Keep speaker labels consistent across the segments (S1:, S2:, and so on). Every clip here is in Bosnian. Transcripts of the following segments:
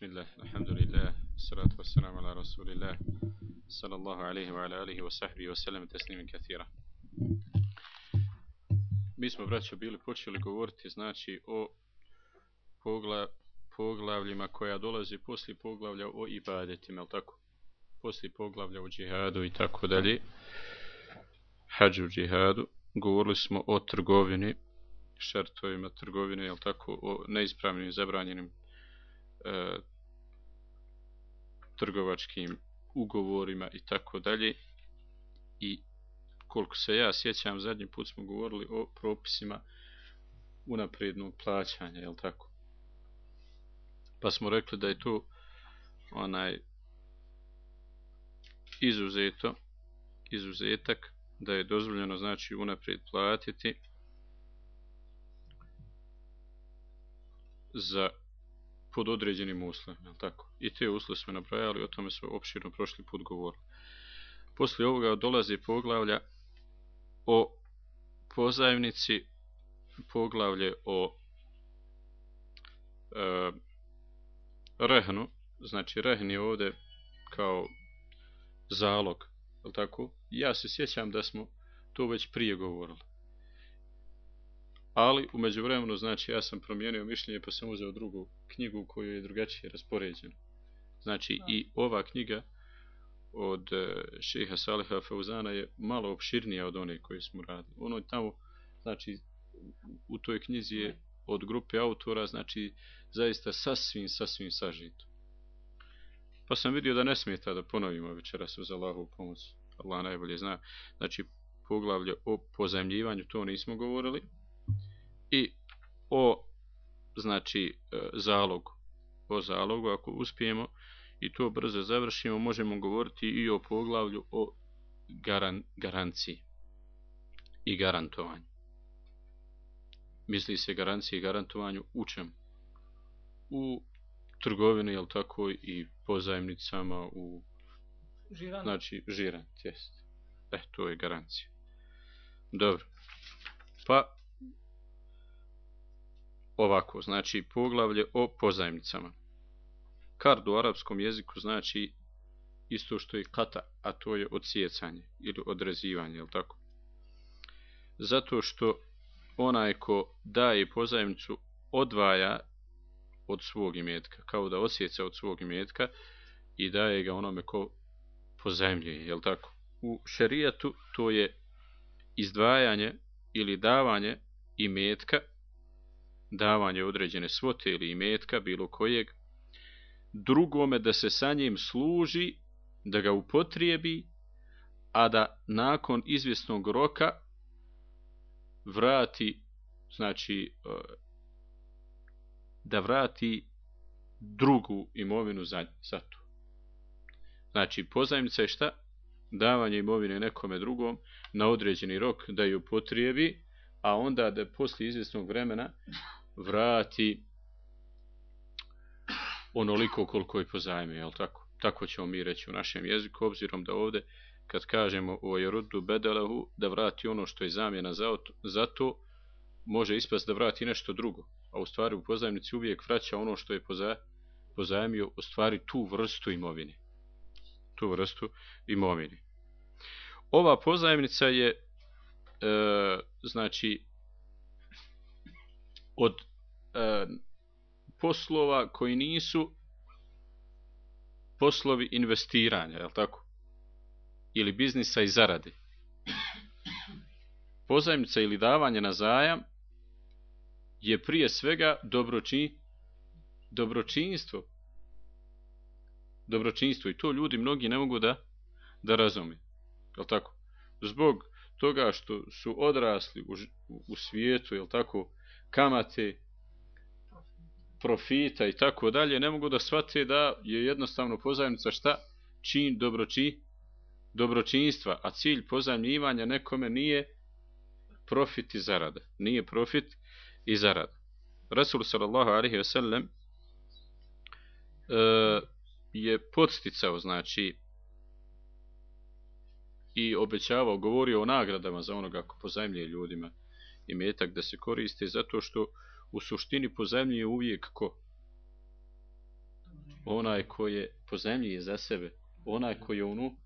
S1: Bismillah, alhamdulillah, salatu wassalamu ala rasulillah, sallallahu alaihi wa ala alihi wa sahbihi wa sallam, teslimin kathira. Mi smo, braćo, bili počeli govoriti, znači, o pogla, poglavljima koja dolazi poslije poglavlja o ibadetima, je tako? Poslije poglavlja o džihadu i tako dalje, hađu džihadu, govorili smo o trgovini, šartovima trgovine, je tako, o neispravnim i zabranjenim e, trgovačkim ugovorima i tako dalje. I koliko se ja sjećam, zadnji put smo govorili o propisima unaprednog plaćanja, je tako? Pa smo rekli da je to onaj izuzeto, izuzetak, da je dozvoljeno znači unaprijed platiti za pod određenim uslovima, tako. I te uslove smo nabrajali, o tome smo opširno prošli put govorili. Poslije ovoga dolazi poglavlja o pozajemnici, poglavlje o e, rehnu, znači rehn je ovdje kao zalog, je tako? Ja se sjećam da smo to već prije govorili ali umeđu vremenu, znači, ja sam promijenio mišljenje pa sam uzeo drugu knjigu koju je drugačije raspoređena. Znači, da. i ova knjiga od uh, šeha Saliha Fauzana je malo opširnija od one koje smo radili. Ono je tamo, znači, u toj knjizi je od grupe autora, znači, zaista sasvim, sasvim sažito. Pa sam vidio da ne smijeta da ponovimo večeras uz Allahu pomoć. Allah najbolje zna. Znači, poglavlje o pozajemljivanju, to nismo govorili i o znači e, zalogu. O zalogu ako uspijemo i to brzo završimo možemo govoriti i o poglavlju o garan, garanciji i garantovanju. Misli se garanciji i garantovanju u čem u trgovini jel tako i pozajemnicama u žiran. znači žiran jest. E to je garancija. Dobro. Pa ovako, znači poglavlje o pozajmicama. Kard u arapskom jeziku znači isto što i kata, a to je odsjecanje ili odrezivanje, je tako? Zato što onaj ko daje pozajmicu odvaja od svog imetka, kao da osjeca od svog imetka i daje ga onome ko pozajmljuje, je tako? U šerijatu to je izdvajanje ili davanje imetka davanje određene svote ili imetka, bilo kojeg, drugome da se sa njim služi, da ga upotrijebi, a da nakon izvjesnog roka vrati, znači, e, da vrati drugu imovinu za, za to. Znači, pozajemnica je šta? Davanje imovine nekome drugom na određeni rok da ju potrijebi, a onda da poslije izvjesnog vremena vrati onoliko koliko je pozajmio, je tako? Tako ćemo mi reći u našem jeziku, obzirom da ovdje kad kažemo o jerudu bedelehu, da vrati ono što je zamjena za, za to, može ispast da vrati nešto drugo. A u stvari u pozajemnici uvijek vraća ono što je pozajmio, u stvari tu vrstu imovine. Tu vrstu imovine. Ova pozajemnica je, e, znači, od e, poslova koji nisu poslovi investiranja, je tako? Ili biznisa i zarade. Pozajmica ili davanje na zajam je prije svega dobroči, dobročinstvo. Dobročinstvo i to ljudi mnogi ne mogu da da razumiju. Je tako? Zbog toga što su odrasli u, u svijetu, je tako? Kamate, profita i tako dalje, ne mogu da shvate da je jednostavno pozajemnica šta? Čin dobroči, dobročinstva, a cilj pozajemljivanja nekome nije profit i zarada. Nije profit i zarada. Rasul sallallahu alaihi ve sellem e, eh, je podsticao, znači, i obećavao, govorio o nagradama za onoga ko pozajemljuje ljudima i metak da se koriste zato što u suštini po zemlji je uvijek ko? onaj ko je po zemlji je za sebe, onaj ko je u nu,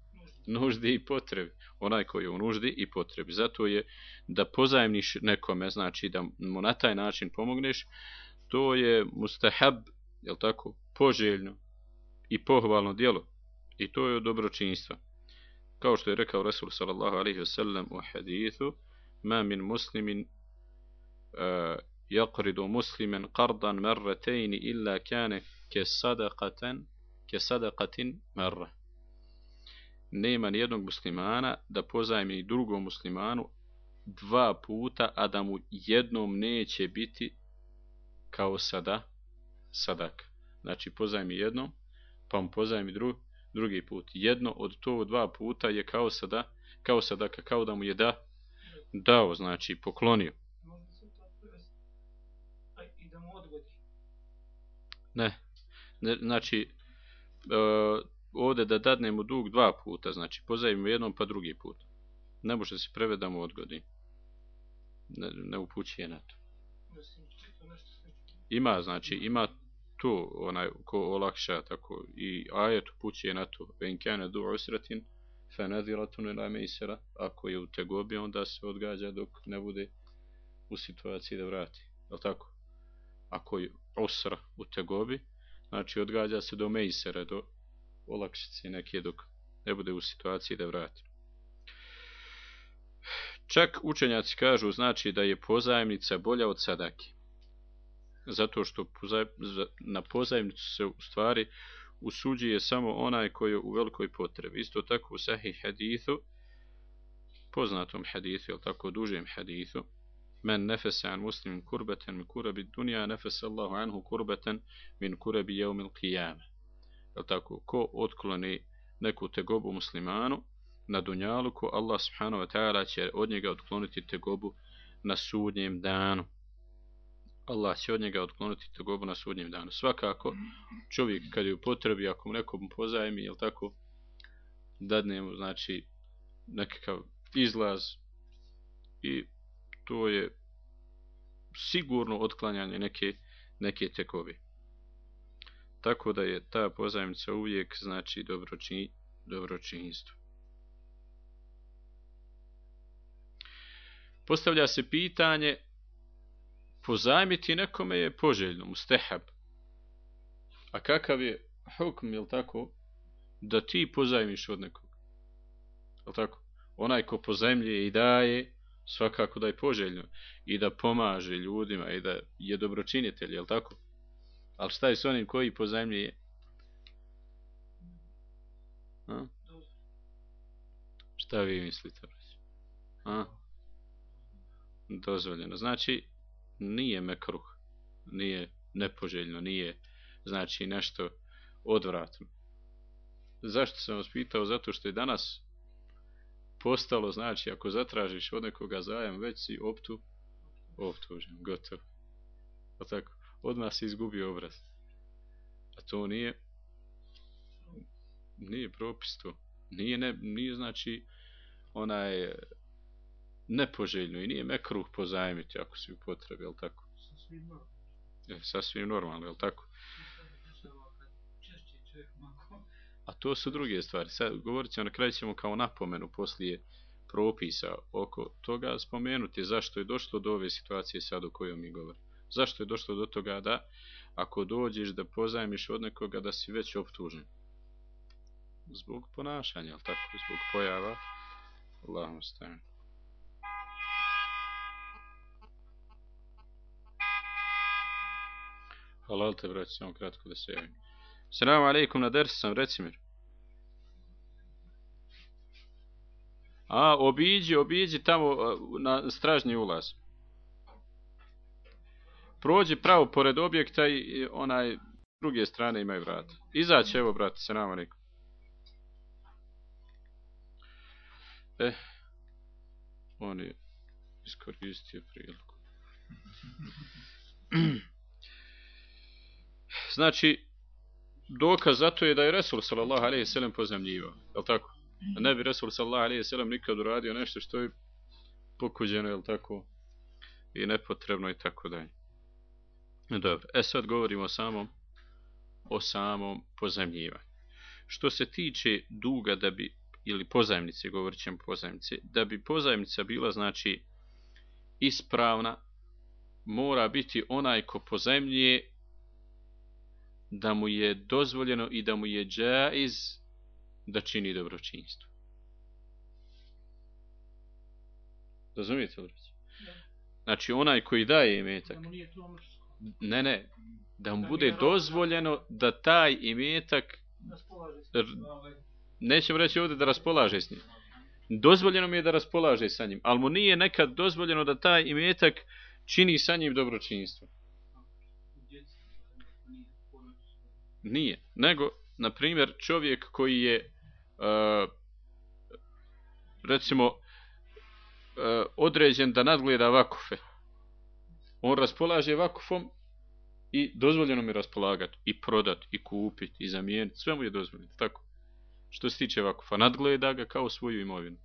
S1: nuždi i potrebi, onaj koji je u nuždi i potrebi. Zato je da pozajemniš nekome, znači da mu na taj način pomogneš, to je mustahab, je tako, poželjno i pohvalno djelo. I to je dobročinstvo. Kao što je rekao Rasul sallallahu alaihi wa sallam u hadithu, ma min muslimin uh, yaqridu musliman qardan marratayn illa kana ke sadaqatan ke sadaqatin marra. Nema jednog muslimana da pozajmi drugom muslimanu dva puta a da mu jednom neće biti kao sada sadak. Znači pozajmi jednom pa mu pozajmi dru, drugi put. Jedno od to dva puta je kao sada kao sadaka kao da mu je da dao znači poklonio Ne. ne znači, uh, ovdje da dadnemo dug dva puta, znači pozajmimo jednom pa drugi put. Ne može se prevedamo odgodi. Ne, ne upućuje na to. Ima, znači, ima tu onaj ko olakša tako i ajet upućuje na to. Ven kane du usratin fenadiratun ila mejsera. Ako je u tegobi, onda se odgađa dok ne bude u situaciji da vrati. Je tako? Ako je osra u tegobi, znači odgađa se do mejsera, do olakšice neke dok ne bude u situaciji da vrati. Čak učenjaci kažu znači da je pozajemnica bolja od sadake. Zato što na pozajemnicu se u stvari usuđuje samo onaj koji je u velikoj potrebi. Isto tako u sahih hadithu, poznatom hadithu, ili tako dužem hadithu, men nefese an muslimin kurbeten min kurabi dunja, nefese Allahu anhu kurbeten min kurabi jeumil qiyame. Je tako? Ko otkloni neku tegobu muslimanu na dunjalu, ko Allah subhanahu wa ta'ala će od njega otkloniti tegobu na sudnjem danu. Allah će od njega otkloniti tegobu na sudnjem danu. Svakako, čovjek kad je u potrebi, ako mu nekom pozajemi, jel tako, dadne mu, znači, nekakav izlaz i to je sigurno otklanjanje neke, neke tekovi. Tako da je ta pozajmica uvijek znači dobročin, dobročinstvo. Postavlja se pitanje pozajmiti nekome je poželjno, mustehab. A kakav je hukm, je tako, da ti pozajmiš od nekog? Je tako? Onaj ko pozajmlje i daje, svakako da je poželjno i da pomaže ljudima i da je dobročinitelj, je tako? Ali šta je s onim koji pozajmljuje? A? Šta vi mislite? A? Dozvoljeno. Znači, nije mekruh, nije nepoželjno, nije znači nešto odvratno. Zašto sam vas pitao? Zato što je danas postalo, znači, ako zatražiš od nekoga zajem, već si optu, optužen, gotovo. O pa tako, odmah si izgubio obraz. A to nije, nije propis to. Nije, ne, nije znači, onaj, nepoželjno i nije mekruh pozajmiti ako si u potrebi, je li tako? Sasvim normalno. Je, sasvim normalno, je li tako? A to su druge stvari. Sad govorit ćemo, na kraju ćemo kao napomenu poslije propisa oko toga spomenuti zašto je došlo do ove situacije sad o kojoj mi govorimo. Zašto je došlo do toga da ako dođeš da pozajmiš od nekoga da si već optužen? Zbog ponašanja, ali tako, zbog pojava. Allahom stavim. Halal te, brać, samo kratko da se javim. Assalamu alaikum, na dersu sam, reci mi. A, obiđi, obiđi tamo na stražnji ulaz. Prođi pravo pored objekta i onaj druge strane imaju vrata. Izaći, evo, brate, salamu alaikum. E, on je iskoristio priliku. Znači, dokaz za to je da je Resul sallallahu alejhi ve sellem pozemljivao. Je l' tako? A ne bi Resul sallallahu alejhi ve sellem nikad uradio nešto što je pokuđeno, je l' tako? I nepotrebno i tako dalje. Dobro, e sad govorimo o samom o samom pozemljivanju. Što se tiče duga da bi, ili pozajmice, govorit ćemo pozajmice, da bi pozajmnica bila, znači, ispravna, mora biti onaj ko pozajmljuje da mu je dozvoljeno i da mu je džaiz da čini dobročinstvo. Razumijete li? Znači onaj koji daje imetak. Ne, ne. Da mu bude dozvoljeno da taj imetak nećemo reći ovdje da raspolaže s njim. Dozvoljeno mi je da raspolaže sa njim, ali mu nije nekad dozvoljeno da taj imetak čini sa njim dobročinstvo. Nije. Nego, na primjer, čovjek koji je uh, recimo e, određen da nadgleda vakufe. On raspolaže vakufom i dozvoljeno mi raspolagati i prodati i kupiti i zamijeniti. Sve mu je dozvoljeno. Tako. Što se tiče vakufa. Nadgleda ga kao svoju imovinu.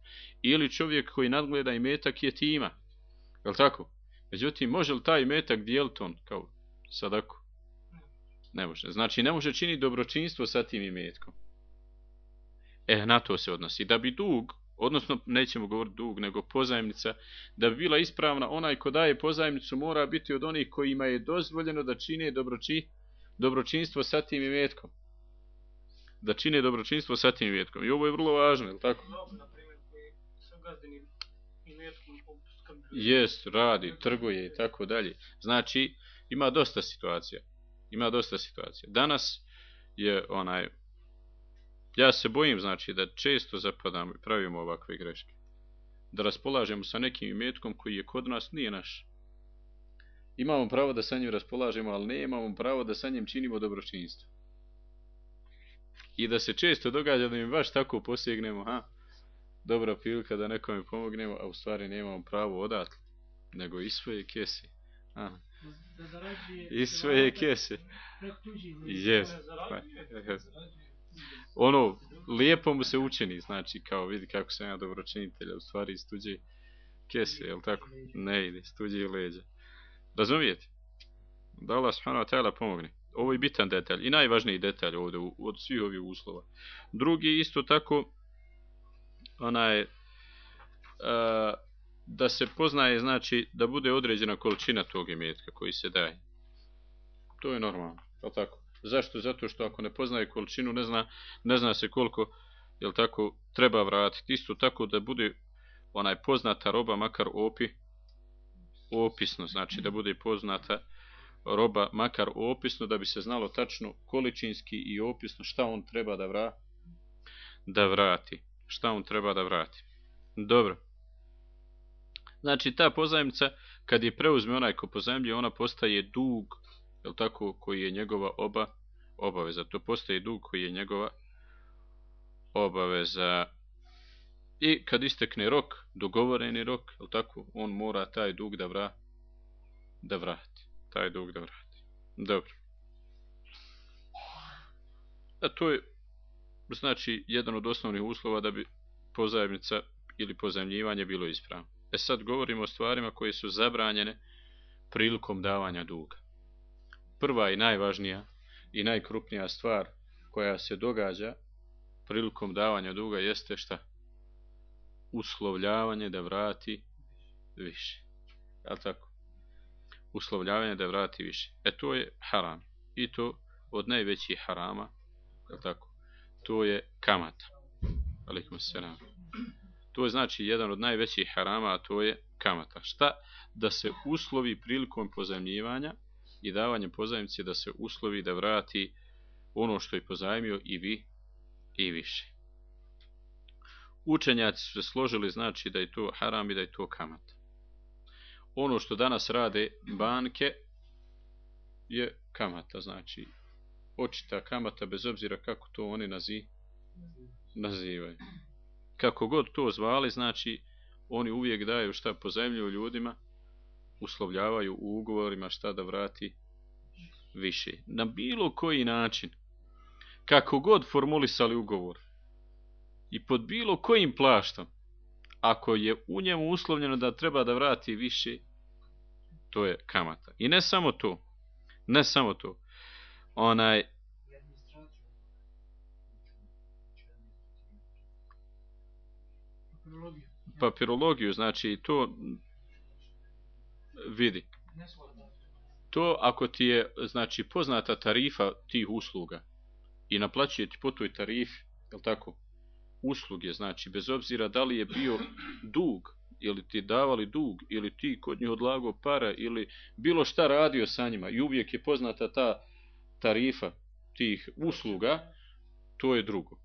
S1: Ili čovjek koji nadgleda i metak je tima. Je tako? Međutim, može li taj metak dijeliti on kao sadako? Ne može. Znači, ne može činiti dobročinstvo sa tim imetkom. E, na to se odnosi. Da bi dug, odnosno, nećemo govoriti dug, nego pozajemnica, da bi bila ispravna, onaj ko daje pozajemnicu mora biti od onih kojima je dozvoljeno da čine dobroči, dobročinstvo sa tim imetkom. Da čine dobročinstvo sa tim imetkom. I ovo je vrlo važno, je li tako? Jest, radi, trguje i tako dalje. Znači, ima dosta situacija ima dosta situacija. Danas je onaj ja se bojim znači da često zapadamo i pravimo ovakve greške. Da raspolažemo sa nekim imetkom koji je kod nas nije naš. Imamo pravo da sa njim raspolažemo, ali ne imamo pravo da sa njim činimo dobročinstvo. I da se često događa da mi baš tako posegnemo, ha, dobra prilika da nekome pomognemo, a u stvari nemamo pravo odatle, nego iz svoje kese. Aha i svoje kese. Yes. Ono, lijepo mu se učini, znači, kao vidi kako sam ja dobročinitelj, u stvari iz tuđe kese, je tako? Ne ide, iz tuđe leđa. Razumijete? Da Allah subhanahu wa ta'ala pomogne. Ovo je bitan detalj i najvažniji detalj ovdje od svih ovih uslova. Drugi isto tako, onaj, uh, da se poznaje, znači, da bude određena količina tog imetka koji se daje. To je normalno, je tako? Zašto? Zato što ako ne poznaje količinu, ne zna, ne zna se koliko, je tako, treba vratiti. Isto tako da bude onaj poznata roba, makar opi, opisno, znači da bude poznata roba, makar opisno, da bi se znalo tačno količinski i opisno šta on treba da, vra, da vrati. Šta on treba da vrati. Dobro. Znači, ta pozajmica, kad je preuzme onaj ko pozajemlje, ona postaje dug, je tako, koji je njegova oba obaveza. To postaje dug koji je njegova obaveza. I kad istekne rok, dogovoreni rok, je tako, on mora taj dug da, vra, da vrati. Taj dug da vrati. Dobro. A to je, znači, jedan od osnovnih uslova da bi pozajemnica ili pozajemljivanje bilo ispravno. E sad govorimo o stvarima koje su zabranjene prilikom davanja duga. Prva i najvažnija i najkrupnija stvar koja se događa prilikom davanja duga jeste šta? Uslovljavanje da vrati više. Je tako? Uslovljavanje da vrati više. E to je haram. I to od najvećih harama. Je tako? To je kamata. Alikum selam. To je znači jedan od najvećih harama, a to je kamata. Šta? Da se uslovi prilikom pozajmljivanja i davanje pozajmci da se uslovi da vrati ono što je pozajmio i vi i više. Učenjaci su se složili znači da je to haram i da je to kamata. Ono što danas rade banke je kamata, znači očita kamata bez obzira kako to oni nazi, nazivaju kako god to zvali, znači oni uvijek daju šta pozemljuju ljudima, uslovljavaju u ugovorima šta da vrati više. Na bilo koji način, kako god formulisali ugovor i pod bilo kojim plaštom, ako je u njemu uslovljeno da treba da vrati više, to je kamata. I ne samo to, ne samo to, onaj, papirologiju, znači to vidi. To ako ti je znači poznata tarifa tih usluga i naplaćuje ti po toj tarifi, je tako? Usluge, znači bez obzira da li je bio dug ili ti davali dug ili ti kod njih odlago para ili bilo šta radio sa njima i uvijek je poznata ta tarifa tih usluga, to je drugo.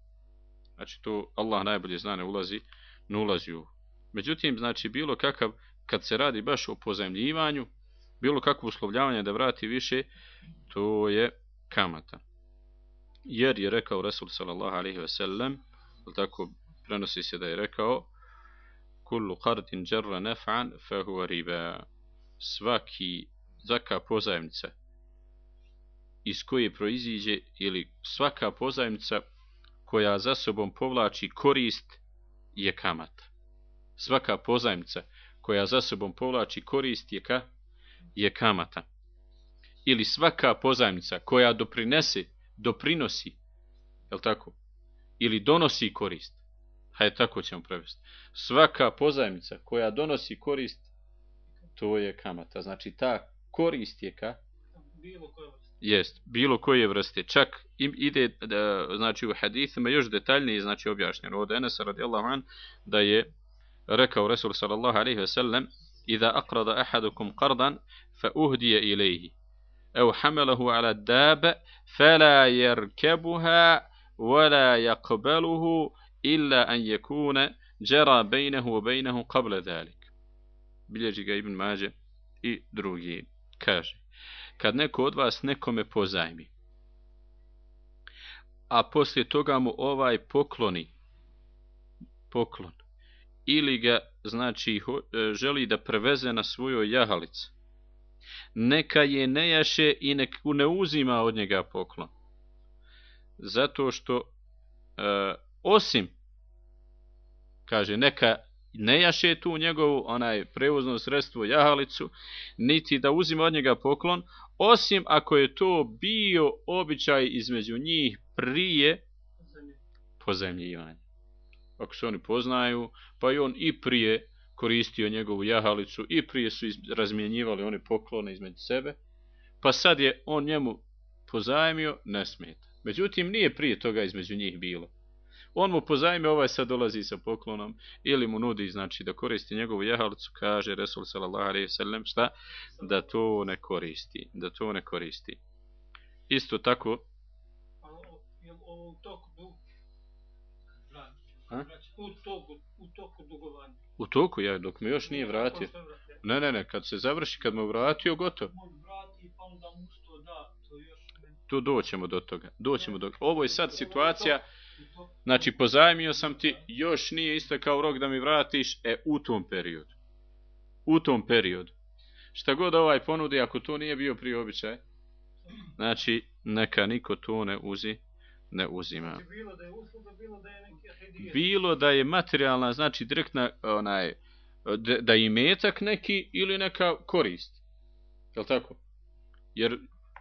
S1: Znači to Allah najbolje zna ne ulazi, ne ulazi u. Međutim, znači bilo kakav, kad se radi baš o pozajemljivanju, bilo kakvo uslovljavanje da vrati više, to je kamata. Jer je rekao Rasul sallallahu alaihi ve sellem, tako prenosi se da je rekao, kullu qardin jarra naf'an fa huwa riba. Svaki svaka pozajmnica iz koje proiziđe ili svaka pozajmnica koja za sobom povlači korist je kamata. Svaka pozajmnica koja za sobom povlači korist je ka je kamata. Ili svaka pozajmnica koja doprinese, doprinosi, je tako? Ili donosi korist. Hajde, tako ćemo prevesti. Svaka pozajmica koja donosi korist, to je kamata. Znači, ta korist je ka? Bilo koje vrste. Jest, bilo koje vrste. Čak im ide, da, znači, u hadithima još detaljnije, znači, objašnjeno. Od Enesa radijallahu an, da je rekao Resul sallallahu alaihi ve sellem, Iza aqrada ahadukum qardan, fa uhdije ilaihi. Evo hamelahu ala dabe, fela jerkebuha, wala jakbeluhu, illa an yakuna jara bainahu wa bainahu qabla zalik. Bilježi ga Ibn Mađe i drugi kaže. Kad neko od vas nekome pozajmi, a poslije toga mu ovaj pokloni, poklon, ili ga, znači, e, želi da preveze na svojoj jahalici, neka je ne jaše i nek ne uzima od njega poklon. Zato što e, osim kaže neka ne jaše tu njegovu onaj prevozno sredstvo jahalicu niti da uzima od njega poklon osim ako je to bio običaj između njih prije pozemljivanja ako se oni poznaju pa i on i prije koristio njegovu jahalicu i prije su razmjenjivali one poklone između sebe pa sad je on njemu pozajmio ne smeta međutim nije prije toga između njih bilo on mu pozajme, ovaj sad dolazi sa poklonom, ili mu nudi, znači, da koristi njegovu jahalicu, kaže Resul sallallahu alaihi sallam, šta? Da to ne koristi, da to ne koristi. Isto tako... U toku dugovanja. U toku, ja, dok me još nije vratio. Ne, ne, ne, kad se završi, kad me vratio, gotovo. Tu doćemo do toga. Doćemo do... Ovo je sad situacija... Znači, pozajmio sam ti, još nije isto kao rok da mi vratiš, e, u tom periodu. U tom periodu. Šta god ovaj ponudi, ako to nije bio prije običaj, znači, neka niko to ne uzi, ne uzima. Znači, bilo da je materijalna, znači, direktna, onaj, da je metak neki ili neka korist. Je tako? Jer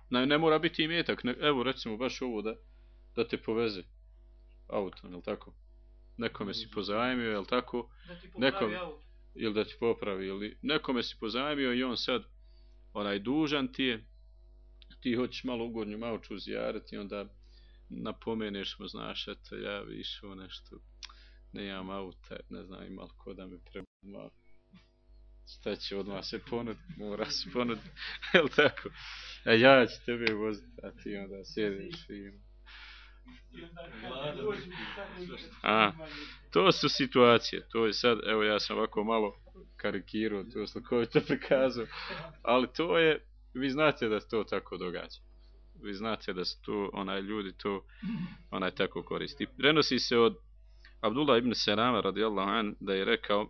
S1: ne, ne mora biti imetak. Ne, evo, recimo, baš ovo da, da te poveze auto, je li tako? Nekome si pozajmio, je li tako? Da ti Nekom, auto. Ili da ti popravi, ili nekome si pozajmio i on sad, onaj dužan ti je, ti hoćeš malo ugornju mauču zjarati, onda napomeneš mu, znaš, eto, ja išao nešto, ne imam auta, ne znam, ima ko da me treba, šta će odmah se ponud, mora se ponud, jel tako? A e, ja ću tebe voziti, a ti onda sjediš i ima. A, to su situacije, to je sad, evo ja sam ovako malo karikirao, to je koji prikazao, ali to je, vi znate da to tako događa. Vi znate da su to, onaj ljudi to, onaj tako koristi. Prenosi se od Abdullah ibn Serama radijallahu an, da je rekao,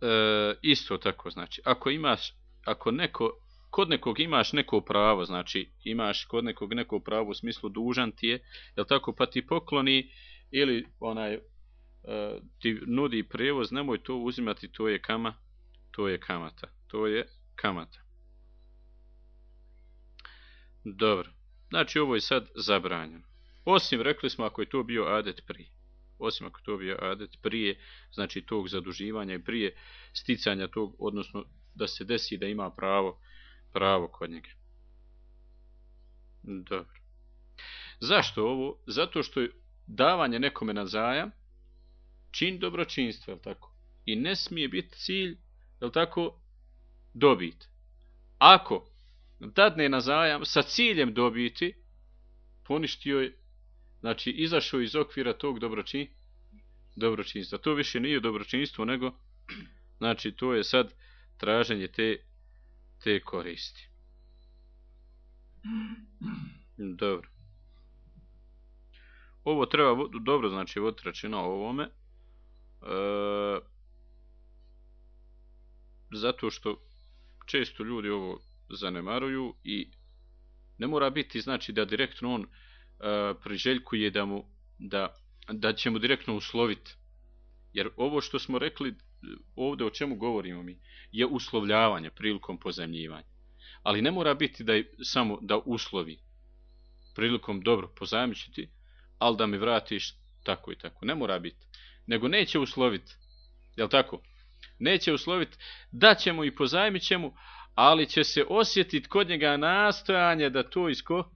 S1: e, isto tako, znači, ako imaš, ako neko kod nekog imaš neko pravo, znači imaš kod nekog neko pravo u smislu dužan ti je, jel tako, pa ti pokloni ili onaj e, ti nudi prevoz, nemoj to uzimati, to je kama, to je kamata, to je kamata. Dobro, znači ovo je sad zabranjeno. Osim, rekli smo, ako je to bio adet pri. osim ako to bio adet prije, znači tog zaduživanja i prije sticanja tog, odnosno da se desi da ima pravo, pravo kod njega. Dobro. Zašto ovo? Zato što je davanje nekome na zajam čin dobročinstva, je tako? I ne smije biti cilj, je tako, dobit. Ako dadne na zajam sa ciljem dobiti, poništio je, znači izašao iz okvira tog dobročin, dobročinstva. To više nije dobročinstvo, nego, znači to je sad traženje te, te koristi. Dobro. Ovo treba dobro, znači, voditi računa o ovome. E, zato što često ljudi ovo zanemaruju i ne mora biti znači da direktno on uh, priželjkuje da mu da, da će mu direktno usloviti jer ovo što smo rekli e, ovdje o čemu govorimo mi je uslovljavanje prilikom pozajemljivanja ali ne mora biti da je, samo da uslovi prilikom dobro pozajemljiti ali da mi vratiš tako i tako. Ne mora biti. Nego neće usloviti jel tako? Neće usloviti da ćemo i pozajmit ćemo ali će se osjetiti kod njega nastojanje da to isko,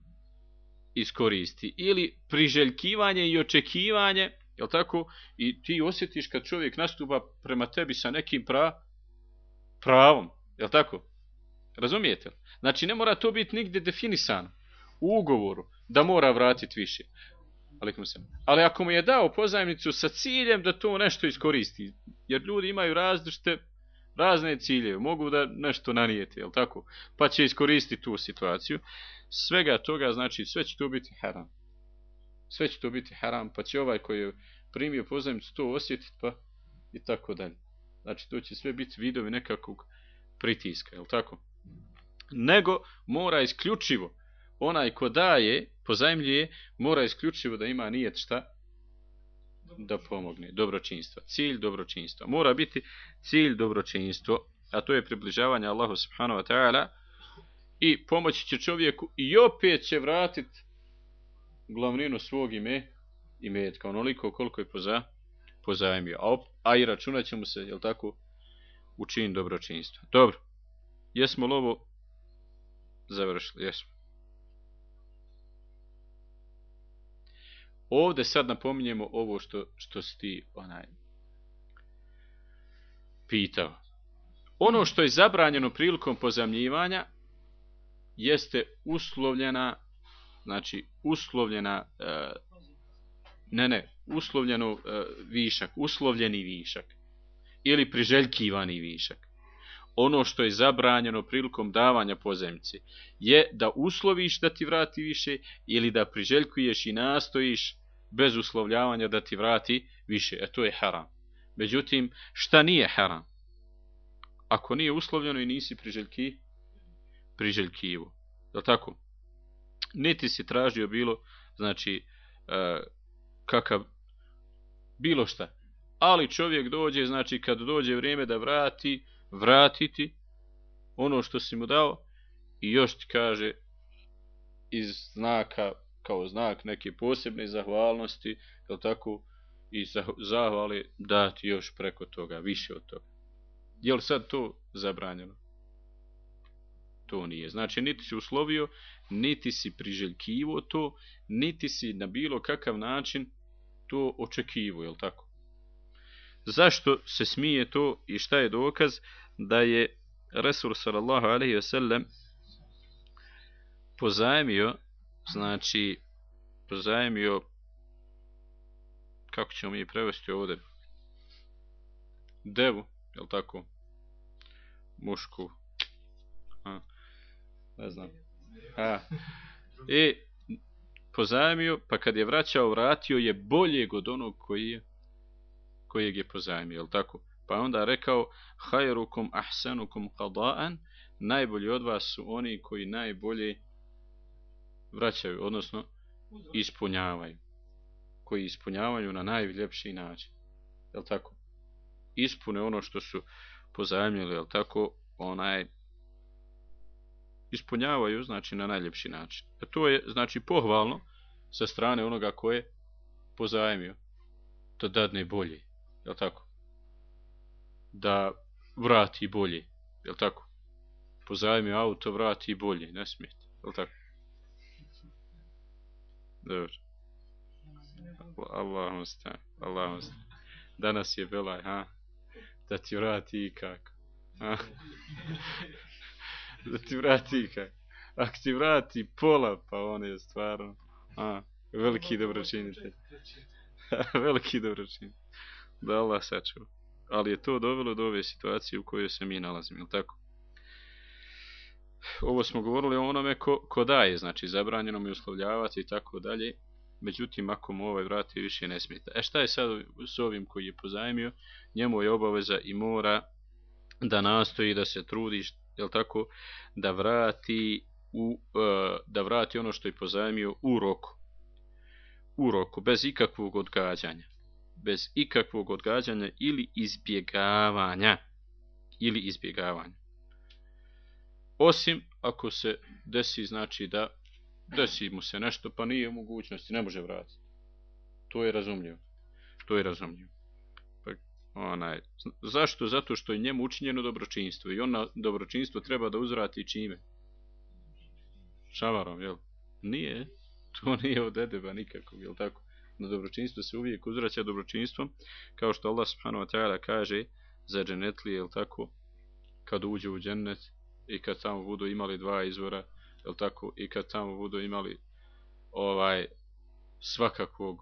S1: iskoristi. Ili priželjkivanje i očekivanje, je tako? I ti osjetiš kad čovjek nastupa prema tebi sa nekim pra, pravom, je tako? Razumijete? Znači, ne mora to biti nigdje definisano u ugovoru da mora vratiti više. Ali ako mu je dao pozajemnicu sa ciljem da to nešto iskoristi, jer ljudi imaju različite razne ciljeve, mogu da nešto nanijete, jel tako? Pa će iskoristiti tu situaciju. Svega toga, znači, sve će to biti haram. Sve će to biti haram, pa će ovaj koji je primio pozajmicu to osjetiti, pa i tako dalje. Znači, to će sve biti vidovi nekakvog pritiska, jel tako? Nego, mora isključivo, onaj ko daje, pozajmljuje, mora isključivo da ima nijet šta? Da pomogne Dobročinstvo. Cilj dobročinstva. Mora biti cilj dobročinstvo, a to je približavanje Allahu subhanahu wa ta'ala i pomoći će čovjeku i opet će vratiti glavninu svog ime i metka, onoliko koliko je poza, pozajmio. A, a i računat će mu se, jel tako, učin dobročinstva. Dobro, jesmo li ovo završili? Jesmo. Ovde sad napominjemo ovo što, što si ti onaj, pitao. Ono što je zabranjeno prilikom pozamljivanja jeste uslovljena, znači uslovljena, e, ne ne, uslovljeno e, višak, uslovljeni višak ili priželjkivani višak. Ono što je zabranjeno prilikom davanja pozemci je da usloviš da ti vrati više ili da priželjkuješ i nastojiš bez uslovljavanja da ti vrati više. E to je haram. Međutim, šta nije haram? Ako nije uslovljeno i nisi priželjki, priželjkivo. Je tako? Niti si tražio bilo, znači, e, kakav, bilo šta. Ali čovjek dođe, znači, kad dođe vrijeme da vrati, vratiti ono što si mu dao i još ti kaže iz znaka kao znak neke posebne zahvalnosti, je tako, i zahvali dati još preko toga, više od toga. Je li sad to zabranjeno? To nije. Znači, niti si uslovio, niti si priželjkivo to, niti si na bilo kakav način to očekivo, je li tako? Zašto se smije to i šta je dokaz da je Resul sallallahu alaihi ve sellem pozajmio znači pozajmio kako ćemo mi prevesti ovdje devu, je li tako? Mušku a, ne znam. A, i pozajmio pa kad je vraćao vratio je bolje od onog koji je kojeg je pozajmio, je li tako? Pa onda rekao hajrukum ahsanukum qada'an najbolji od vas su oni koji najbolje vraćaju, odnosno ispunjavaju. Koji ispunjavaju na najljepši način. Je tako? Ispune ono što su pozajemljili, je tako? Onaj ispunjavaju, znači, na najljepši način. A to je, znači, pohvalno sa strane onoga koje pozajemio. da dadne bolje, je tako? Da vrati bolje, je tako? Pozajmi auto, vrati bolje, ne smijete, je tako? Dobro. Allahum stan, Allahum stan. Danas je belaj, ha? Da ti vrati i kako. Ha? Da ti vrati i kako. Ako ti vrati pola, pa on je stvarno, a, Veliki dobročinitelj. Veliki dobročinitelj. Da Allah sačuva. Ali je to dovelo do ove situacije u kojoj se mi nalazimo, ili tako? Ovo smo govorili o onome ko, ko daje, znači zabranjeno mi uslovljavati i tako dalje. Međutim, ako mu ovaj vrati više ne smeta. E šta je sad s ovim koji je pozajmio? Njemu je obaveza i mora da nastoji da se trudi, je tako, da vrati u, e, da vrati ono što je pozajmio u roku. U roku, bez ikakvog odgađanja. Bez ikakvog odgađanja ili izbjegavanja. Ili izbjegavanja. Osim ako se desi, znači da desi mu se nešto, pa nije u mogućnosti, ne može vratiti. To je razumljivo. To je razumljivo. Pa, onaj, zašto? Zato što je njemu učinjeno dobročinstvo i on na dobročinstvo treba da uzvrati čime? Šavarom, jel? Nije. To nije od edeba nikakvog, jel tako? Na dobročinstvo se uvijek uzvraća dobročinstvom, kao što Allah subhanahu wa ta'ala kaže za dženetli, jel tako? Kad uđe u džennet i kad tamo budu imali dva izvora, jel tako, i kad tamo budu imali ovaj svakakvog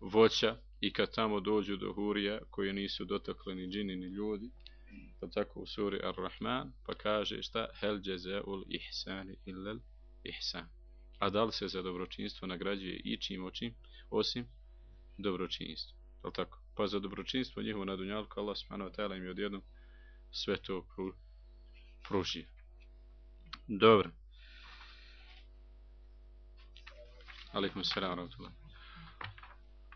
S1: voća i kad tamo dođu do hurija koje nisu dotakle ni džini ni ljudi, pa tako u suri Ar-Rahman, pa kaže šta hel jazaul ihsani illal ihsan. A da li se za dobročinstvo nagrađuje i čim očim, osim dobročinstva. Je tako? Pa za dobročinstvo njihovo na dunjalku Allah subhanahu wa ta'ala im je odjednom sve to pružio. Dobro. Alikum salam rahmatullah.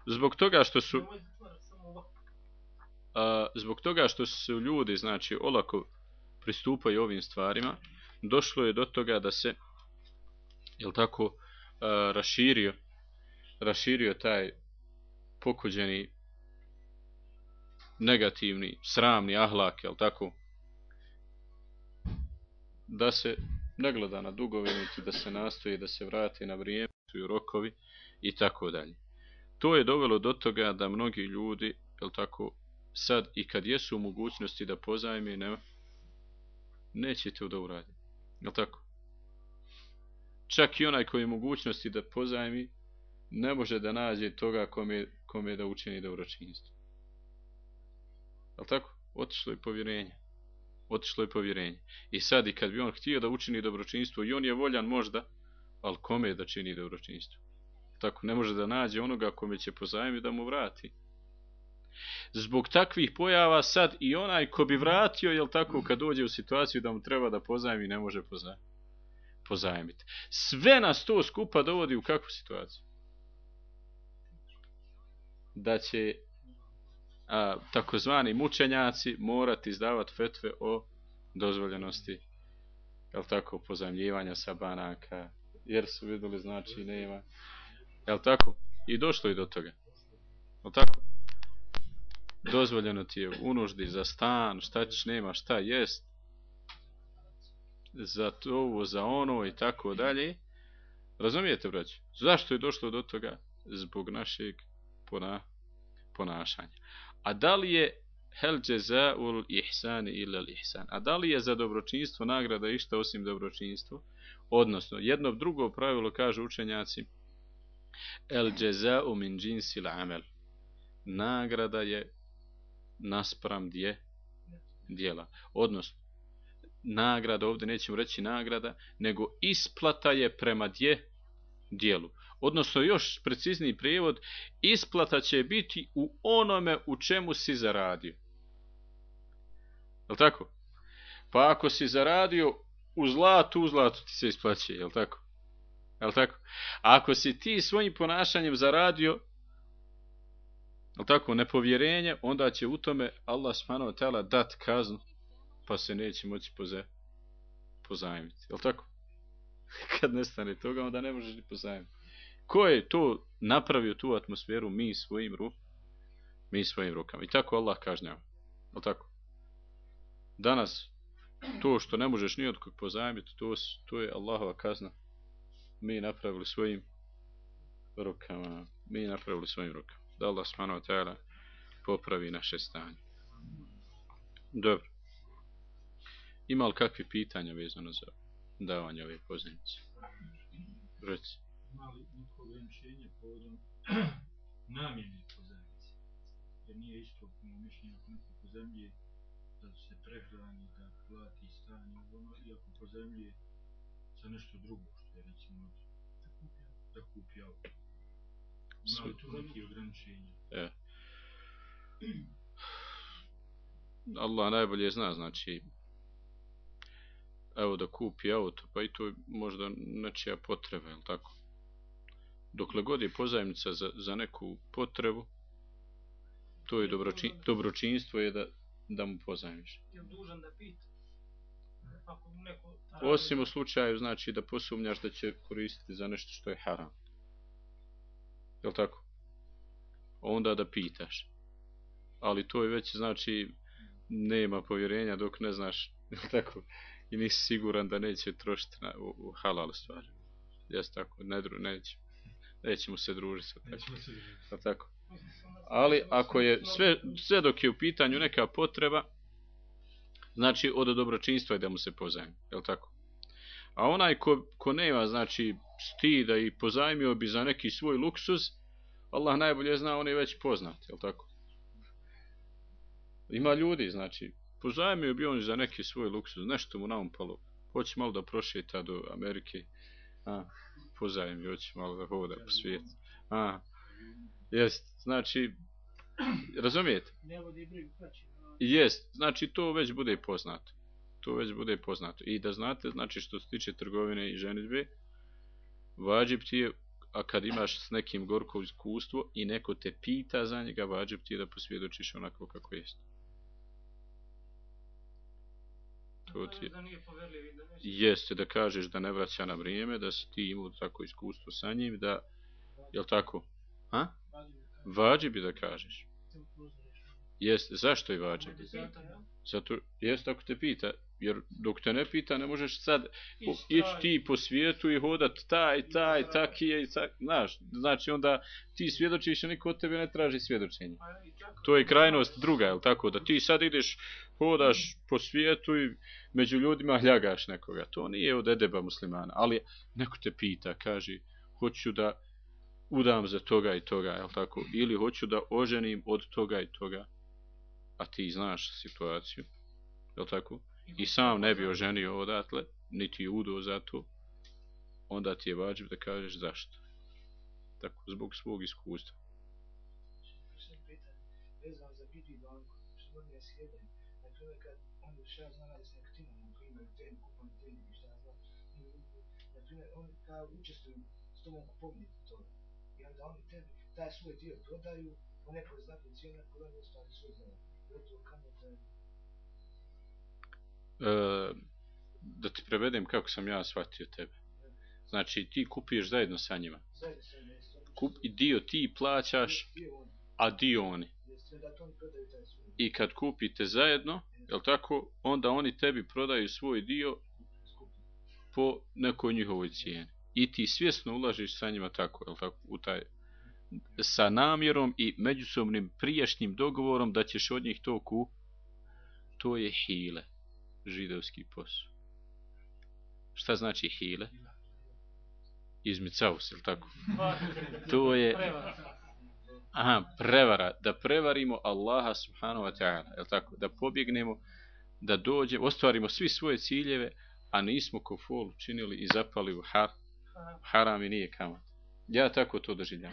S1: Zbog toga što su a, zbog toga što su ljudi, znači, olako pristupaju ovim stvarima, došlo je do toga da se je tako a, raširio raširio taj pokuđeni negativni, sramni ahlak, jel tako? Da se ne gleda na dugove, niti da se nastoji da se vrati na vrijeme, tu rokovi i tako dalje. To je dovelo do toga da mnogi ljudi, jel tako, sad i kad jesu u mogućnosti da pozajme, ne, neće to da uradi. Jel tako? Čak i onaj koji je mogućnosti da pozajmi, ne može da nađe toga kome, kome da učini dobročinstvo. Je tako? Otišlo je povjerenje otišlo je povjerenje. I sad i kad bi on htio da učini dobročinstvo i on je voljan možda, ali kome da čini dobročinstvo? Tako, ne može da nađe onoga kome će pozajmi da mu vrati. Zbog takvih pojava sad i onaj ko bi vratio, jel tako, kad dođe u situaciju da mu treba da pozajmi, ne može pozajmiti. Sve nas to skupa dovodi u kakvu situaciju? Da će a, takozvani mučenjaci morati izdavati fetve o dozvoljenosti jel tako, pozajmljivanja sa banaka, jer su vidjeli znači nema, jel tako, i došlo je do toga, jel tako, dozvoljeno ti je u nuždi za stan, šta ćeš nema, šta jest, za to, za ono i tako dalje, razumijete brać, zašto je došlo do toga? Zbog našeg pona, ponašanja. A da li je hel jazaul ihsan illa al ihsan? A da li je za dobročinstvo nagrada išta osim dobročinstvo? Odnosno, jedno drugo pravilo kaže učenjaci el jazau min jinsil amel. Nagrada je naspram dje djela. Odnosno, nagrada, ovdje nećemo reći nagrada, nego isplata je prema dje dijelu odnosno još precizni prijevod, isplata će biti u onome u čemu si zaradio. Je tako? Pa ako si zaradio u zlatu, u zlatu ti se isplaće, je tako? Je tako? A ako si ti svojim ponašanjem zaradio, je tako, nepovjerenje, onda će u tome Allah subhanahu wa ta'ala dat kaznu, pa se neće moći poze, pozajmiti. Je tako? Kad nestane toga, onda ne možeš ni pozajmiti. Ko je to napravio tu atmosferu mi svojim ru, Mi svojim rukama. I tako Allah kažnjava. Je tako? Danas, to što ne možeš ni odkog pozajmiti, to, to je Allahova kazna. Mi napravili svojim rukama. Mi napravili svojim rukama. Da Allah subhanahu wa ta'ala popravi naše stanje. Dobro. Ima li kakvi pitanja vezano za davanje ove poznice? Reci.
S2: Mali, ograničenje povodom namjene pozajmice? Jer nije isto po mišljenju ako neko pozajmlje da se prehrani, da plati stanje, ono, i ako pozajmlje za nešto drugo, što je recimo da kupi auto. Ima li tu neki ograničenje?
S1: E. Allah najbolje zna, znači, evo da kupi auto, pa i to je možda nečija potreba, je tako? Dokle god je pozajemnica za, za neku potrebu, to je dobroči, dobročinstvo je da, da mu pozajmiš.
S3: Je dužan da pita? Ako neko...
S1: Osim u slučaju, znači, da posumnjaš da će koristiti za nešto što je haram. Je tako? Onda da pitaš. Ali to je već, znači, nema povjerenja dok ne znaš, je tako? i nisi siguran da neće trošiti na, u, u halal stvari. Jeste tako, ne neće. Nećemo se družiti sa tako. Sa tako. Ali ako je sve, sve dok je u pitanju neka potreba, znači od dobročinstva je da mu se pozajmi. Je tako? A onaj ko, ko nema, znači, stida i pozajmio bi za neki svoj luksuz, Allah najbolje zna, on je već poznat, je tako? Ima ljudi, znači, pozajmio bi on za neki svoj luksuz, nešto mu naumpalo. Hoće malo da prošeta do Amerike. A, pozajmio, hoće malo da hoda po svijetu. A, jest, znači, razumijete?
S3: Ne vodi brigu.
S1: Jest, znači to već bude poznato. To već bude poznato. I da znate, znači što se tiče trgovine i ženitbe, vađib ti je, a kad imaš s nekim gorko iskustvo i neko te pita za njega, vađib ti je da posvjedočiš onako kako jeste. To ti jeste da kažeš da ne vraća na vrijeme, da si ti imao tako iskustvo sa njim, da, jel tako? Ha? Vađi bi da kažeš. Jeste, zašto je vađi? Zato, jeste ako te pita, jer dok te ne pita, ne možeš sad ići ti po svijetu i hodat taj, taj, taki je, tak, znaš, znači onda ti svjedočiš, a niko od tebe ne traži svjedočenje. To je krajnost druga, jel tako? Da ti sad ideš, hodaš po svijetu i među ljudima hljagaš nekoga. To nije od edeba muslimana, ali neko te pita, kaže, hoću da udam za toga i toga, jel tako? Ili hoću da oženim od toga i toga, a ti znaš situaciju, jel tako? I sam ne bi oženio odatle, niti udo za to, onda ti je vađiv da kažeš zašto. Tako, zbog svog iskustva.
S3: Vezano za biti banku, što oni je sjedaju, na kad on šta zna radi s nekatinom, na primjer ten, kupan ten, šta zna, na primjer on kao učestvuju s tomom kupovni to, i onda oni tebi taj svoj dio prodaju, po nekoj znaku cijena, kod oni ostali svoj zna. Je to
S1: E, da ti prevedem kako sam ja shvatio tebe. Znači, ti kupiš zajedno sa njima. Kup, I dio ti plaćaš, a dio oni. I kad kupite zajedno, jel tako, onda oni tebi prodaju svoj dio po nekoj njihovoj cijeni. I ti svjesno ulažiš sa njima tako, jel tako, u taj, sa namjerom i međusobnim prijašnjim dogovorom da ćeš od njih to ku, to je hile židovski posao. Šta znači hile? Izmicaus, ili tako? To je... Aha, prevara. Da prevarimo Allaha subhanahu wa ta'ala, je tako? Da pobjegnemo, da dođe, ostvarimo svi svoje ciljeve, a nismo ko fol i zapali u har, haram i nije kamat. Ja tako to doživljam.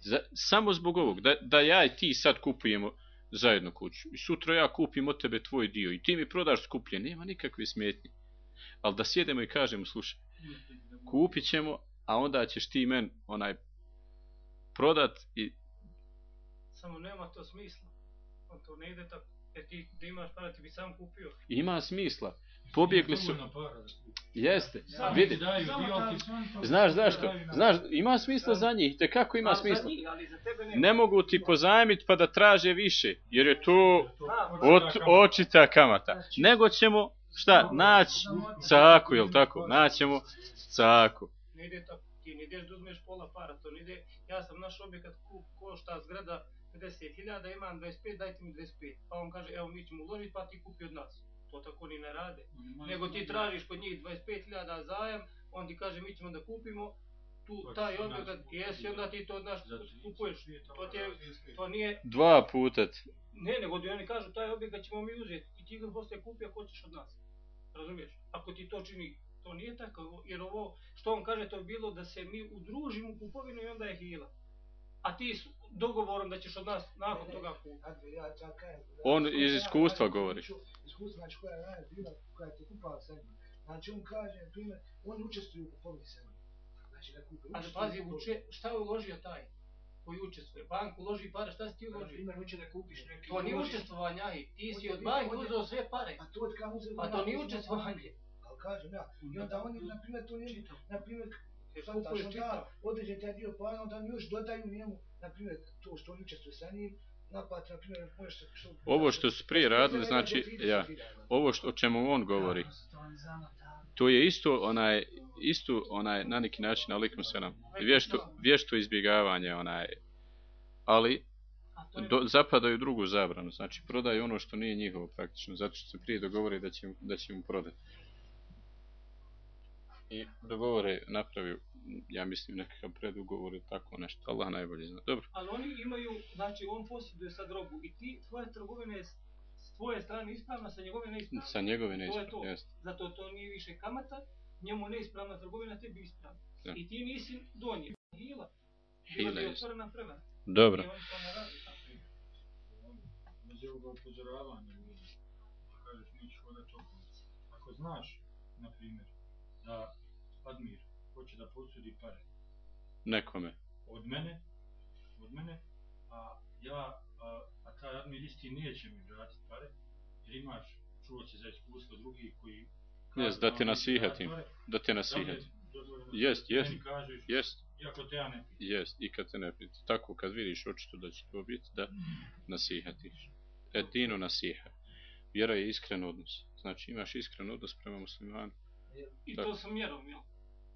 S1: Za, samo zbog ovog, da, da ja i ti sad kupujemo zajedno kuću. I sutra ja kupim od tebe tvoj dio i ti mi prodaš skuplje, nema nikakve smetnje. Ali da sjedemo i kažemo, slušaj, kupit ćemo, a onda ćeš ti men onaj prodat i...
S3: Samo nema to smisla. On to ne ide tako.
S4: Jer ti da imaš para ti bi sam kupio.
S1: Ima smisla. Pobjegli su... Jeste. Vidi.
S2: daju
S1: Znaš zašto? Znaš, ima smisla za njih. Te kako ima smisla? Ne mogu ti pozajmiti pa da traže više. Jer je to od,
S2: očita kamata.
S1: očita kamata. Nego ćemo, šta, naći caku, jel tako? Naćemo caku.
S4: Ne ide tako. Ti ne ideš da uzmeš pola para, to ne ide. Ja sam naš objekat kup, košta zgrada 50.000, imam 25, dajte mi 25. Pa on kaže, evo mi ćemo uložiti, pa ti kupi od nas. To tako ni ne rade. Nego ti tražiš kod njih 25.000 zajam, on ti kaže mi ćemo da kupimo tu taj objekat, jesi onda ti to od nas kupuješ.
S2: to
S4: ti je, to nije,
S1: Dva puta. ti.
S4: ne, nego ti oni kažu taj objekat ćemo mi uzeti i ti ga posle kupi ako hoćeš od nas. Razumiješ? Ako ti to čini, to nije tako, jer ovo, što on kaže, to je bilo da se mi udružimo u kupovinu i onda je hila. A ti s dogovorom da ćeš od nas nakon
S3: Ne,
S4: toga kupiti.
S3: Ja čak.
S1: On
S3: Znači,
S1: iz iskustva govori.
S3: priču, Iskustvo, znači koja je bila, koja te kupala njim. Znači on kaže, na primjer, on učestvuje u kupovini sa njim. Znači da kupi.
S4: Ali pazi, uče, šta je uložio taj koji učestvuje? Bank uloži pare, šta si ti
S3: Na
S4: uložio?
S3: primjer, hoće da kupiš neki...
S4: To nije učestvovanje, ahi. ti si od
S3: ovdje-
S4: uzeo sve pare.
S3: A to od kada uzeo...
S4: Pa to nije učestvovanje.
S3: Ali kažem ja, i onda oni, na primjer, to nije, na primjer,
S4: Kupuješ
S3: što
S4: čitav.
S3: da određen taj dio para, onda mi još dodaju njemu, na primjer, to što on učestvuje sa njim, naplati, na primjer. Što,
S1: Ovo što su prije radili, znači, ja, ovo što, o čemu on govori, to je isto onaj, isto onaj, na neki način, alikum se nam, vješto, vješto izbjegavanje, onaj, ali
S4: je-
S1: do, zapadaju u drugu zabranu, znači prodaju ono što nije njihovo praktično, zato što se prije dogovore da će, da će mu prodati. I dogovore napravio, ja mislim, nekakav predugovor ili tako nešto, Allah najbolje zna. Dobro,
S4: Ali oni imaju, znači on posjeduje sad robu i ti, tvoja trgovina je s tvoje strane ispravna, sa njegove neispravna.
S1: sa njegove
S4: To je to.
S1: jeste.
S4: Zato to nije više kamata, njemu neispravna trgovina, tebi ispravna.
S1: Da.
S4: I ti nisi donji. Hila.
S1: Hila
S4: bi
S1: je.
S4: otvorena prevara.
S1: Dobro,
S4: I oni to ne radi tako.
S2: Kažeš, mi ćeš hodati okolo. Ako znaš, na primjer, da Admir hoće da posudi pare
S1: nekome.
S2: od mene, od mene, a ja, a, a taj Admir isti neće mi vratiti pare, jer imaš, čuo si za iskustvo drugih koji...
S1: Jes, da te
S2: kažu,
S1: nasihatim,
S2: pare,
S1: da te nasihatim.
S2: dozvoljeno
S1: Jest, jest. Jest,
S2: iako te ja ne pitam.
S1: jest, i kad te ne pita. Tako kad vidiš očito da će to biti, da nasihatiš. Edino nasiha. Vjera je iskren odnos. Znači imaš iskren odnos prema muslimanu
S4: I
S1: Tako.
S4: to sa mjerom, jel?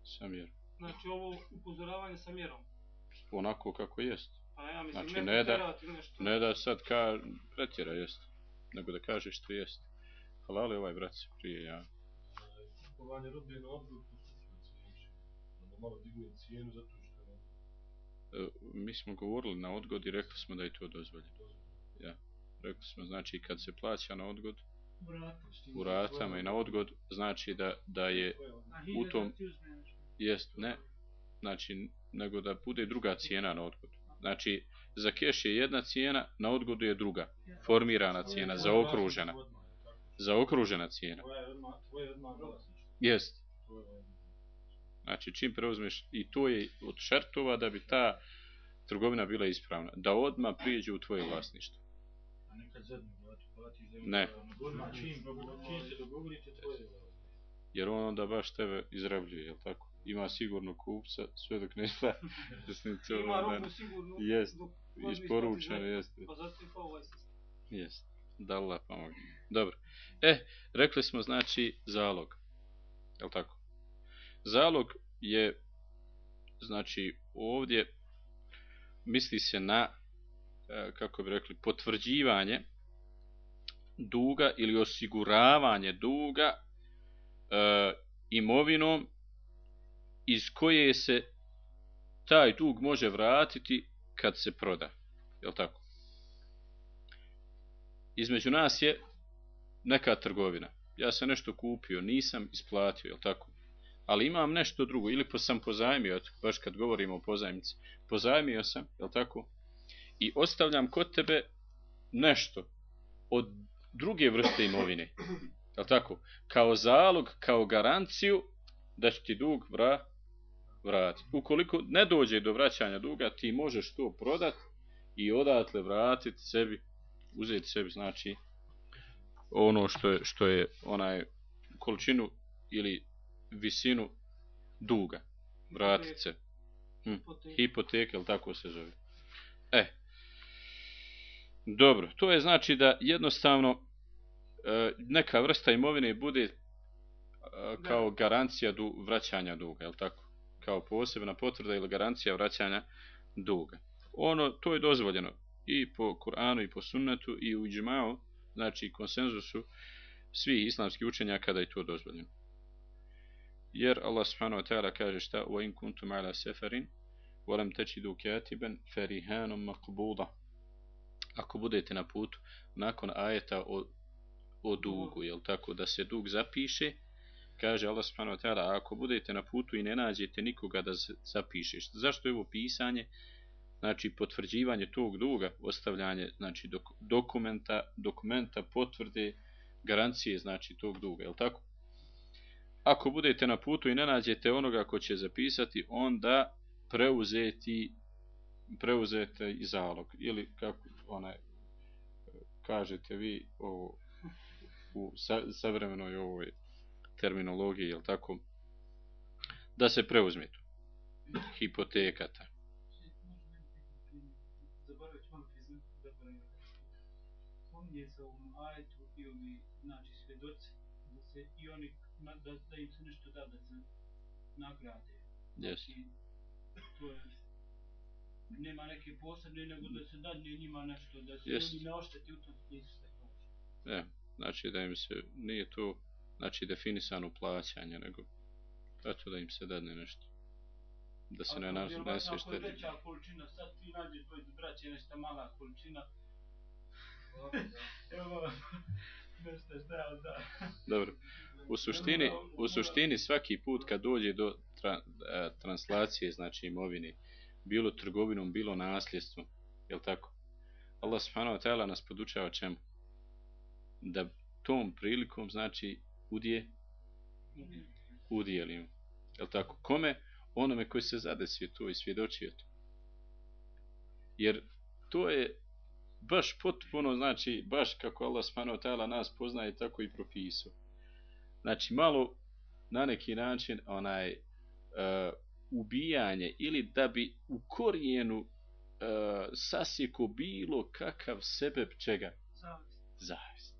S1: sa vjerom.
S4: Znači ovo upozoravanje sa mjerom.
S1: Onako kako jest.
S4: Pa ja mislim,
S1: Znači,
S4: ne,
S1: da-
S4: nešto.
S1: Ne da sad ka pretjera jest, nego da kažeš što jest. Halal je ovaj brat se prije ja.
S5: kupovanje robe na odgod postupac, znači, onda malo digne cijenu zato što je
S1: E, Mi smo govorili na odgod i rekli smo da je to dozvoljeno. Ja. Rekli smo, znači kad se plaća na odgod, u ratama. I na odgod, znači da, da je u tom jest ne znači nego da bude druga cijena na odgodu. Znači za keš je jedna cijena na odgodu je druga. Formirana cijena zaokružena. zaokružena cijena.
S5: Odmah, tvoje je odmah vlasništvo.
S1: jest. Znači čim preuzmeš i to je od šartova da bi ta trgovina bila ispravna da odma prijeđe u tvoje vlasništvo.
S2: A nekad.
S1: Ne. Jer on onda baš tebe izrabljuje jel tako ima sigurno kupca sve dok ne da to
S4: Ima robu sigurno.
S1: Jest, isporučeno jeste.
S4: Pa zato je pa ovaj sistem.
S1: Jest. Da Allah pomogne. Dobro. E, rekli smo znači zalog. Je tako? Zalog je znači ovdje misli se na e, kako bi rekli potvrđivanje duga ili osiguravanje duga e, imovinom iz koje se taj dug može vratiti kad se proda. Je tako? između nas je neka trgovina. Ja sam nešto kupio, nisam isplatio, je tako? Ali imam nešto drugo, ili po sam pozajmio, baš kad govorimo o pozajmici, pozajmio sam, je tako? I ostavljam kod tebe nešto od druge vrste imovine, je tako? Kao zalog, kao garanciju da će ti dug vra, vratiti. Ukoliko ne dođe do vraćanja duga, ti možeš to prodati i odatle vratiti sebi uzeti sebi, znači, ono što je, što je onaj količinu ili visinu duga, vratice, hm, hipoteka, ili tako se zove. E, dobro, to je znači da jednostavno e, neka vrsta imovine bude e, kao garancija du, vraćanja duga, je tako? Kao posebna potvrda ili garancija vraćanja duga. Ono, to je dozvoljeno i po Kur'anu i po sunnetu i u džmao, znači konsenzusu svih islamskih učenjaka da je to dozvoljeno. Jer Allah subhanahu wa ta'ala kaže šta in kuntum ala seferin volam tečidu katiban farihanum maqbuda ako budete na putu nakon ajeta o, o dugu jel tako da se dug zapiše kaže Allah subhanahu wa ta'ala ako budete na putu i ne nađete nikoga da zapišeš zašto je ovo pisanje? Znači potvrđivanje tog duga, ostavljanje znači dok, dokumenta, dokumenta potvrde garancije znači tog duga, je l' tako? Ako budete na putu i ne nađete onoga ko će zapisati, onda preuzeti preuzete i zalog ili kako onaj kažete vi ovo u sa, savremenoj ovoj terminologiji, je tako? Da se preuzmetu hipotekata.
S6: spominje se ovom ajetu i ovi, znači, svjedoci, da se i oni, da, da im se nešto da, da se nagrade. Znači, yes. to je, nema neke posebne, nego da se dadne njima nešto, da se oni ne ošteti u tom smislu.
S1: Ja, znači da im se, nije to, znači definisano plaćanje, nego eto da im se dadne nešto. Da se ne nasu, ne se štedi.
S6: Ako je veća količina, sad ti nađeš tvoj braće nešto mala količina,
S1: Dobro. U suštini, u suštini svaki put kad dođe do tra, a, translacije, znači imovine, bilo trgovinom, bilo nasljedstvom, je tako? Allah subhanahu wa ta'ala nas podučava čemu? Da tom prilikom, znači, udje, udjelimo. Je tako? Kome? Onome koji se zadesio to i svjedočio to. Jer to je baš potpuno, znači, baš kako Allah subhanahu wa ta'ala nas poznaje, tako i propisao. Znači, malo na neki način onaj uh, ubijanje ili da bi u korijenu uh, sasjeko bilo kakav sebe čega? Zavist.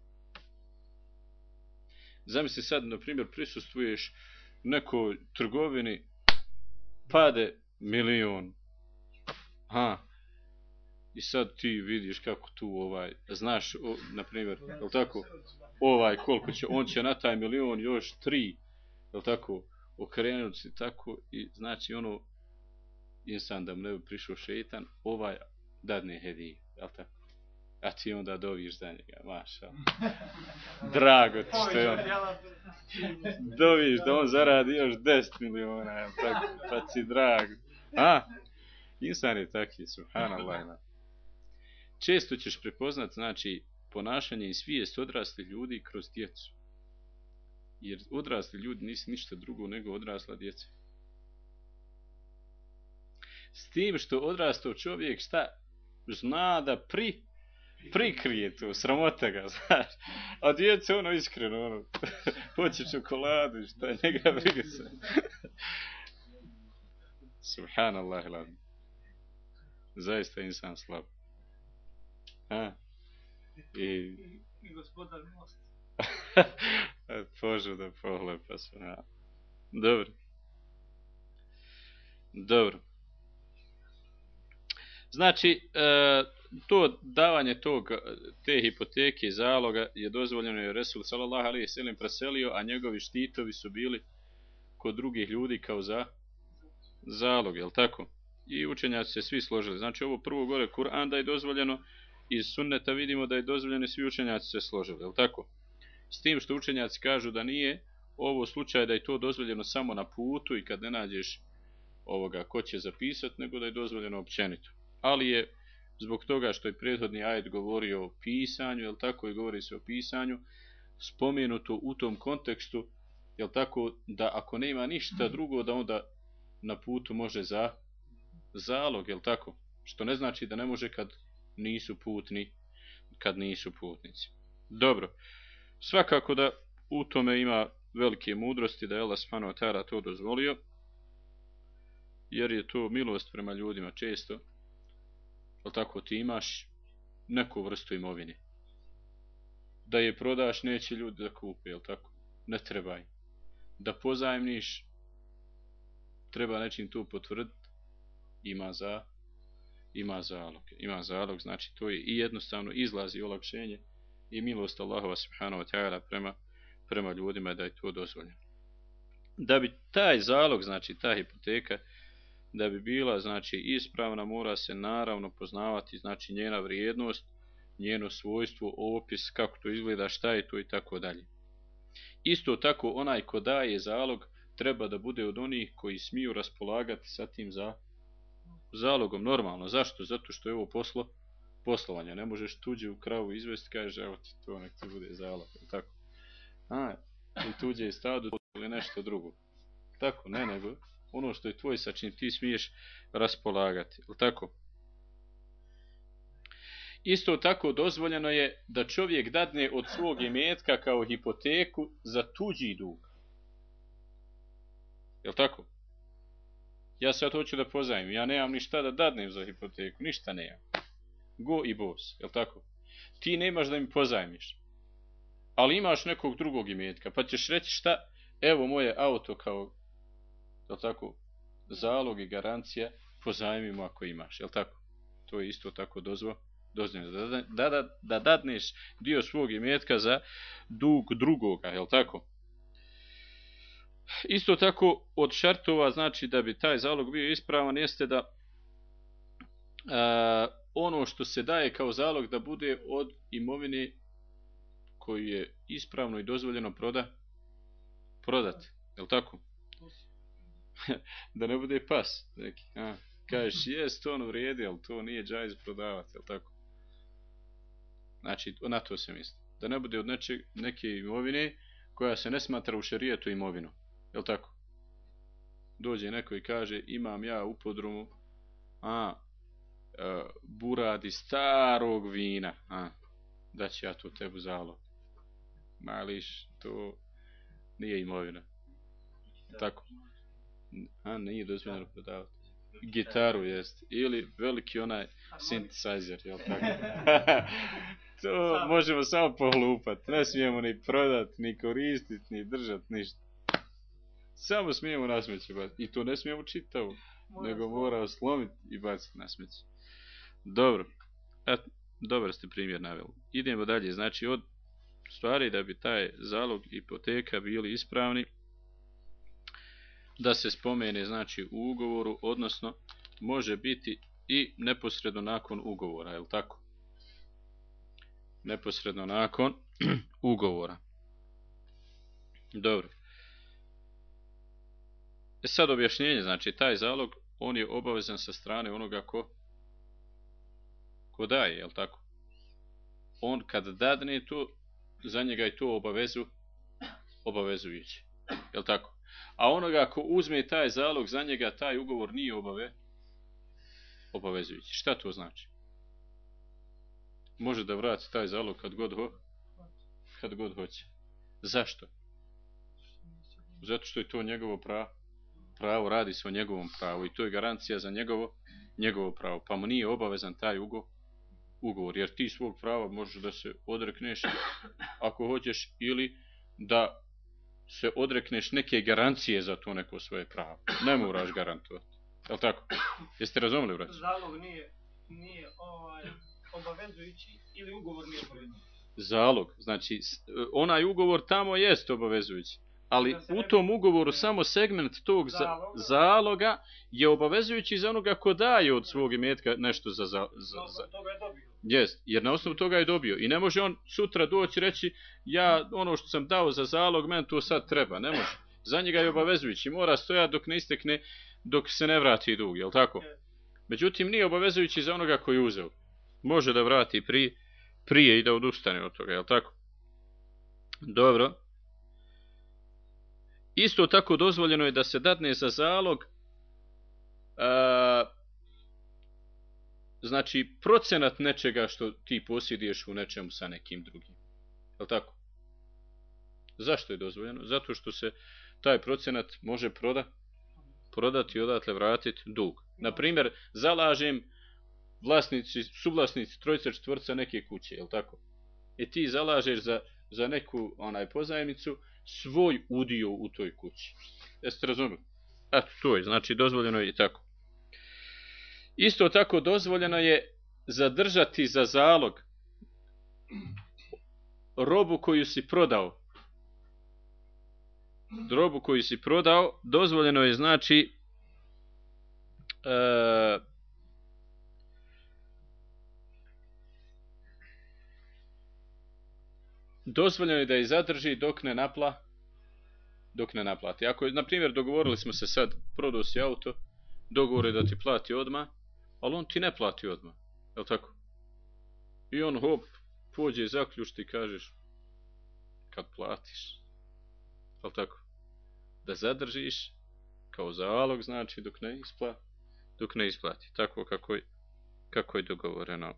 S1: Zamisli sad, na primjer, prisustvuješ nekoj trgovini, pade milion. Ha, I sad ti vidiš kako tu ovaj, znaš, o, na primjer, je tako, ovaj koliko će, on će na taj milion još tri, je tako, okrenuti tako i znači ono, insan da mu ne bi prišao šetan, ovaj dadne hedi, je tako? A ti onda doviš za njega, maša. Drago ti što je on. Doviš da on zaradi još 10 miliona, je tako? Pa si drago. A? Insan je taki, subhanallah često ćeš prepoznat znači ponašanje i svijest odraslih ljudi kroz djecu. Jer odrasli ljudi nisu ništa drugo nego odrasla djeca. S tim što odrastao čovjek šta zna da pri prikrije to, sramota ga, znaš. A djeca ono iskreno, ono, hoće čokoladu, šta njega briga se. Subhanallah, zaista insan slab. Ha? I...
S6: I gospodar most.
S1: E, Požu da pohlepa se. Ja. Dobro. Dobro. Znači, e, to davanje tog, te hipoteke zaloga je dozvoljeno je Resul sallallahu alaihi sallam preselio, a njegovi štitovi su bili kod drugih ljudi kao za zalog, je tako? I učenjaci se svi složili. Znači, ovo prvo gore Kur'an da je dozvoljeno, iz sunneta vidimo da je dozvoljeno i svi učenjaci se složili, je tako? S tim što učenjaci kažu da nije ovo slučaj da je to dozvoljeno samo na putu i kad ne nađeš ovoga ko će zapisati, nego da je dozvoljeno općenito. Ali je zbog toga što je prethodni ajet govorio o pisanju, jel tako i govori se o pisanju, spomenuto u tom kontekstu, jel tako da ako nema ništa drugo da onda na putu može za zalog, jel tako? Što ne znači da ne može kad nisu putni kad nisu putnici. Dobro svakako da u tome ima velike mudrosti da je Allah subhanahu wa to dozvolio jer je to milost prema ljudima često. Ali tako? Ti imaš neku vrstu imovine. Da je prodaš neće ljudi da kupe jel tako? Ne trebaj da pozajemniš treba nečim tu potvrditi ima za ima zalog. Ima zalog znači to je i jednostavno izlazi olakšenje i milost Allahova subhanahu wa ta'ala prema prema ljudima da je to dozvoljeno. Da bi taj zalog, znači ta hipoteka, da bi bila znači ispravna, mora se naravno poznavati znači njena vrijednost, njeno svojstvo, opis, kako to izgleda, šta je to i tako dalje. Isto tako onaj ko daje zalog treba da bude od onih koji smiju raspolagati sa tim za zalogom normalno. Zašto? Zato što je ovo poslo poslovanja. Ne možeš tuđe u kravu izvesti, kaže, evo ti to nek ti bude zalog. Tako a, i tuđe stadu ili nešto drugo. Tako, ne nego ono što je tvoj sa čim ti smiješ raspolagati. Ili tako? Isto tako dozvoljeno je da čovjek dadne od svog imetka kao hipoteku za tuđi dug. Jel tako? Ja sad hoću da pozajmim, Ja nemam ništa da dadnem za hipoteku. Ništa nemam. Go i bos. Je tako? Ti nemaš da mi pozajmiš ali imaš nekog drugog imetka, pa ćeš reći šta, evo moje auto kao, je tako, zalog i garancija, pozajmimo ako imaš, je tako? To je isto tako dozvo, dozvoljeno, da, da, da, da dadneš dio svog imetka za dug drugoga, je tako? Isto tako, od šartova, znači da bi taj zalog bio ispravan, jeste da a, ono što se daje kao zalog da bude od imovine koji je ispravno i dozvoljeno proda prodat, je tako? da ne bude pas neki, a, kažeš, jes, to ono vrijedi, ali to nije džajz prodavati, je tako? Znači, na to se misli. Da ne bude od neče, neke imovine koja se ne smatra u šarijetu imovinu, je tako? Dođe neko i kaže, imam ja u podrumu, a, a buradi starog vina, a, da će ja to tebu zalog mališ, to nije imovina. Tako. A, nije dozvoljeno prodavati. Gitaru jest. Ili veliki onaj synthesizer, jel tako? to možemo samo pohlupat. Ne smijemo ni prodat, ni koristit, ni držat, ništa. Samo smijemo na smeće baciti. I to ne smijemo čitavu. Nego mora slomiti i baciti na smeće. Dobro. E, dobar ste primjer naveli. Idemo dalje. Znači, od stvari da bi taj zalog hipoteka bili ispravni da se spomene znači u ugovoru odnosno može biti i neposredno nakon ugovora je tako neposredno nakon ugovora dobro e sad objašnjenje znači taj zalog on je obavezan sa strane onoga ko ko daje jel tako on kad dadne to za njega je to obavezu obavezujući. jel tako? A onoga ko uzme taj zalog za njega, taj ugovor nije obave obavezujući. Šta to znači? Može da vrati taj zalog kad god ho kad god hoće. Zašto? Zato što je to njegovo pravo. Pravo radi se o njegovom pravu i to je garancija za njegovo njegovo pravo. Pa mu nije obavezan taj ugovor ugovor, jer ti svog prava možeš da se odrekneš ako hoćeš ili da se odrekneš neke garancije za to neko svoje pravo. Ne moraš garantovati. Je tako? Jeste razumeli, brać?
S4: Zalog nije, nije ovaj, obavezujući ili ugovor nije obavezujući?
S1: Zalog. Znači, onaj ugovor tamo jest obavezujući ali u tom ugovoru samo segment tog zaloga, zaloga je obavezujući za onoga ko daje od svog imetka nešto za... za, za, za. Jest, jer na osnovu toga je dobio. I ne može on sutra doći reći ja ono što sam dao za zalog, men to sad treba. Ne može. Za njega je obavezujući. Mora stojati dok ne istekne, dok se ne vrati dug, jel tako? Međutim, nije obavezujući za onoga koji je uzeo. Može da vrati prije, prije i da odustane od toga, jel tako? Dobro. Isto tako dozvoljeno je da se dadne za zalog a, znači procenat nečega što ti posjeduješ u nečemu sa nekim drugim. Je tako? Zašto je dozvoljeno? Zato što se taj procenat može proda, prodati i odatle vratiti dug. Na primjer, zalažem vlasnici, suvlasnici trojca četvrca neke kuće, je tako? I ti zalažeš za, za neku onaj pozajmicu svoj udio u toj kući. Jeste razumio? Eto, to je, znači dozvoljeno je i tako. Isto tako dozvoljeno je zadržati za zalog robu koju si prodao. Robu koju si prodao, dozvoljeno je znači e, dozvoljeno je da je zadrži dok ne napla dok ne naplati. Ako je, na primjer, dogovorili smo se sad, prodao si auto, dogovore da ti plati odma, ali on ti ne plati odmah, Je tako? I on hop, pođe zaključ ti kažeš kad platiš. Je tako? Da zadržiš kao zalog znači dok ne isplati. Dok ne isplati. Tako kako je, kako je dogovoreno.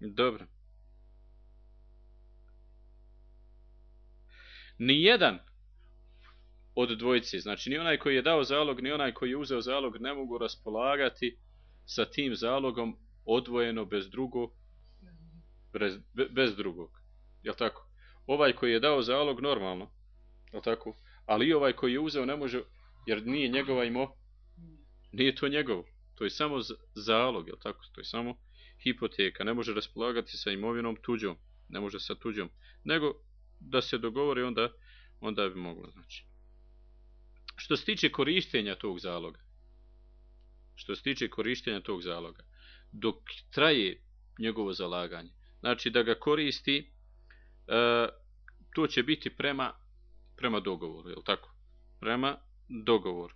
S1: Dobro. ni jedan od dvojice, znači ni onaj koji je dao zalog, ni onaj koji je uzeo zalog, ne mogu raspolagati sa tim zalogom odvojeno bez drugog, bez, bez drugog. Je tako? Ovaj koji je dao zalog normalno, je tako? Ali i ovaj koji je uzeo ne može, jer nije njegova imo, nije to njegov. To je samo zalog, je tako? To je samo hipoteka. Ne može raspolagati sa imovinom tuđom. Ne može sa tuđom. Nego da se dogovore onda onda bi moglo znači što se tiče korištenja tog zaloga što se tiče korištenja tog zaloga dok traje njegovo zalaganje znači da ga koristi e, to će biti prema prema dogovoru je tako? Prema dogovoru.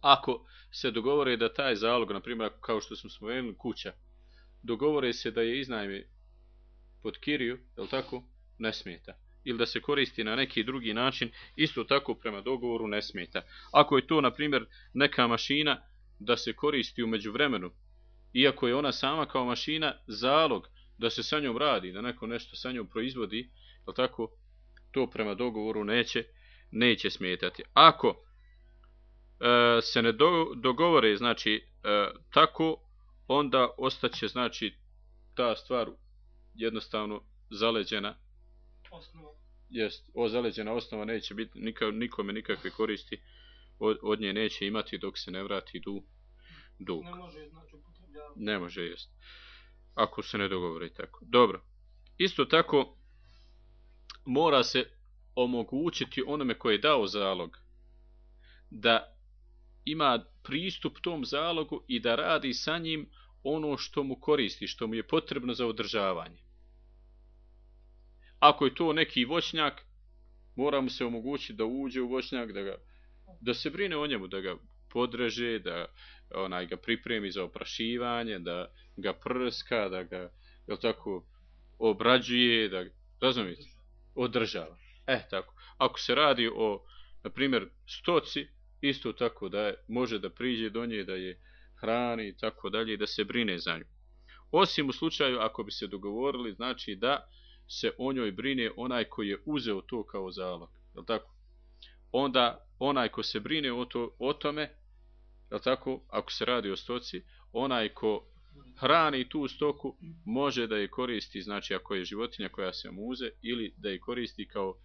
S1: Ako se dogovore da taj zalog na primjer kao što smo spomenuli kuća dogovore se da je iznajmi pod kiriju je tako? Ne smeta. Ili da se koristi na neki drugi način, isto tako prema dogovoru ne smeta. Ako je to, na primjer, neka mašina da se koristi u međuvremenu, iako je ona sama kao mašina zalog da se sa njom radi, da neko nešto sa njom proizvodi, je tako, to prema dogovoru neće, neće smetati. Ako e, se ne do, dogovore, znači, e, tako, onda ostaće, znači, ta stvar jednostavno zaleđena
S4: osnova.
S1: Jest, o zaleđena osnova neće biti nika, nikome nikakve koristi od, od nje neće imati dok se ne vrati du, dug.
S4: Ne može, znači, upotrebljavati.
S1: Ne može, jest. Ako se ne dogovori tako. Dobro. Isto tako, mora se omogućiti onome koji je dao zalog da ima pristup tom zalogu i da radi sa njim ono što mu koristi, što mu je potrebno za održavanje ako je to neki voćnjak, mora mu se omogućiti da uđe u voćnjak, da, ga, da se brine o njemu, da ga podreže, da onaj ga pripremi za oprašivanje, da ga prska, da ga jel tako, obrađuje, da razumite, održava. E, tako. Ako se radi o, na primjer, stoci, isto tako da je, može da priđe do nje, da je hrani i tako dalje, da se brine za nju. Osim u slučaju, ako bi se dogovorili, znači da se o njoj brine onaj koji je uzeo to kao zalog. Je tako? Onda onaj ko se brine o, to, o tome, je tako? Ako se radi o stoci, onaj ko hrani tu stoku, može da je koristi, znači ako je životinja koja se muze, ili da je koristi kao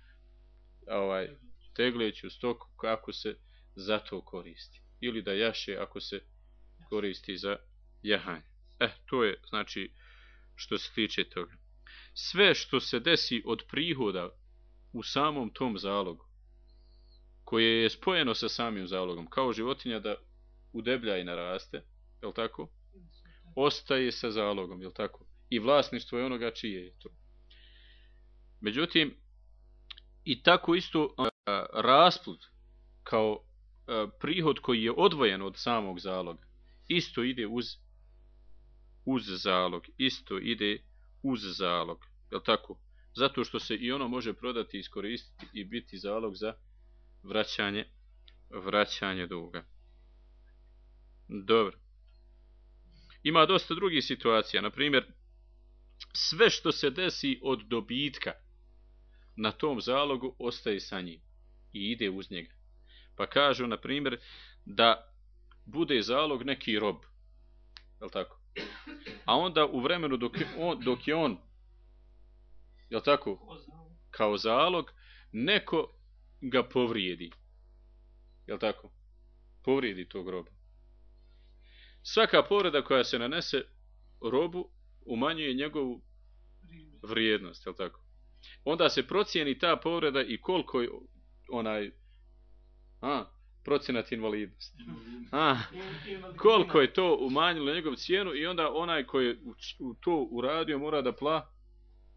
S1: ovaj tegleću stoku kako se za to koristi. Ili da jaše ako se koristi za jahanje. Eh, to je, znači, što se tiče toga sve što se desi od prihoda u samom tom zalogu, koje je spojeno sa samim zalogom, kao životinja da udeblja i naraste, je tako? Ostaje sa zalogom, je tako? I vlasništvo je onoga čije je to. Međutim, i tako isto a, rasplut kao a, prihod koji je odvojen od samog zaloga, isto ide uz uz zalog, isto ide uz zalog. Je tako? Zato što se i ono može prodati, iskoristiti i biti zalog za vraćanje vraćanje duga. Dobro. Ima dosta drugih situacija. Na primjer, sve što se desi od dobitka na tom zalogu ostaje sa njim i ide uz njega. Pa kažu, na primjer, da bude zalog neki rob. Je tako? A onda u vremenu dok je on, dok je on je tako? Kao zalog, neko ga povrijedi. Je tako? Povrijedi tog roba. Svaka povreda koja se nanese robu umanjuje njegovu vrijednost, je tako? Onda se procijeni ta povreda i koliko je onaj a, procenat invalidnosti. A, koliko je to umanjilo njegov cijenu i onda onaj koji je u, to uradio mora da pla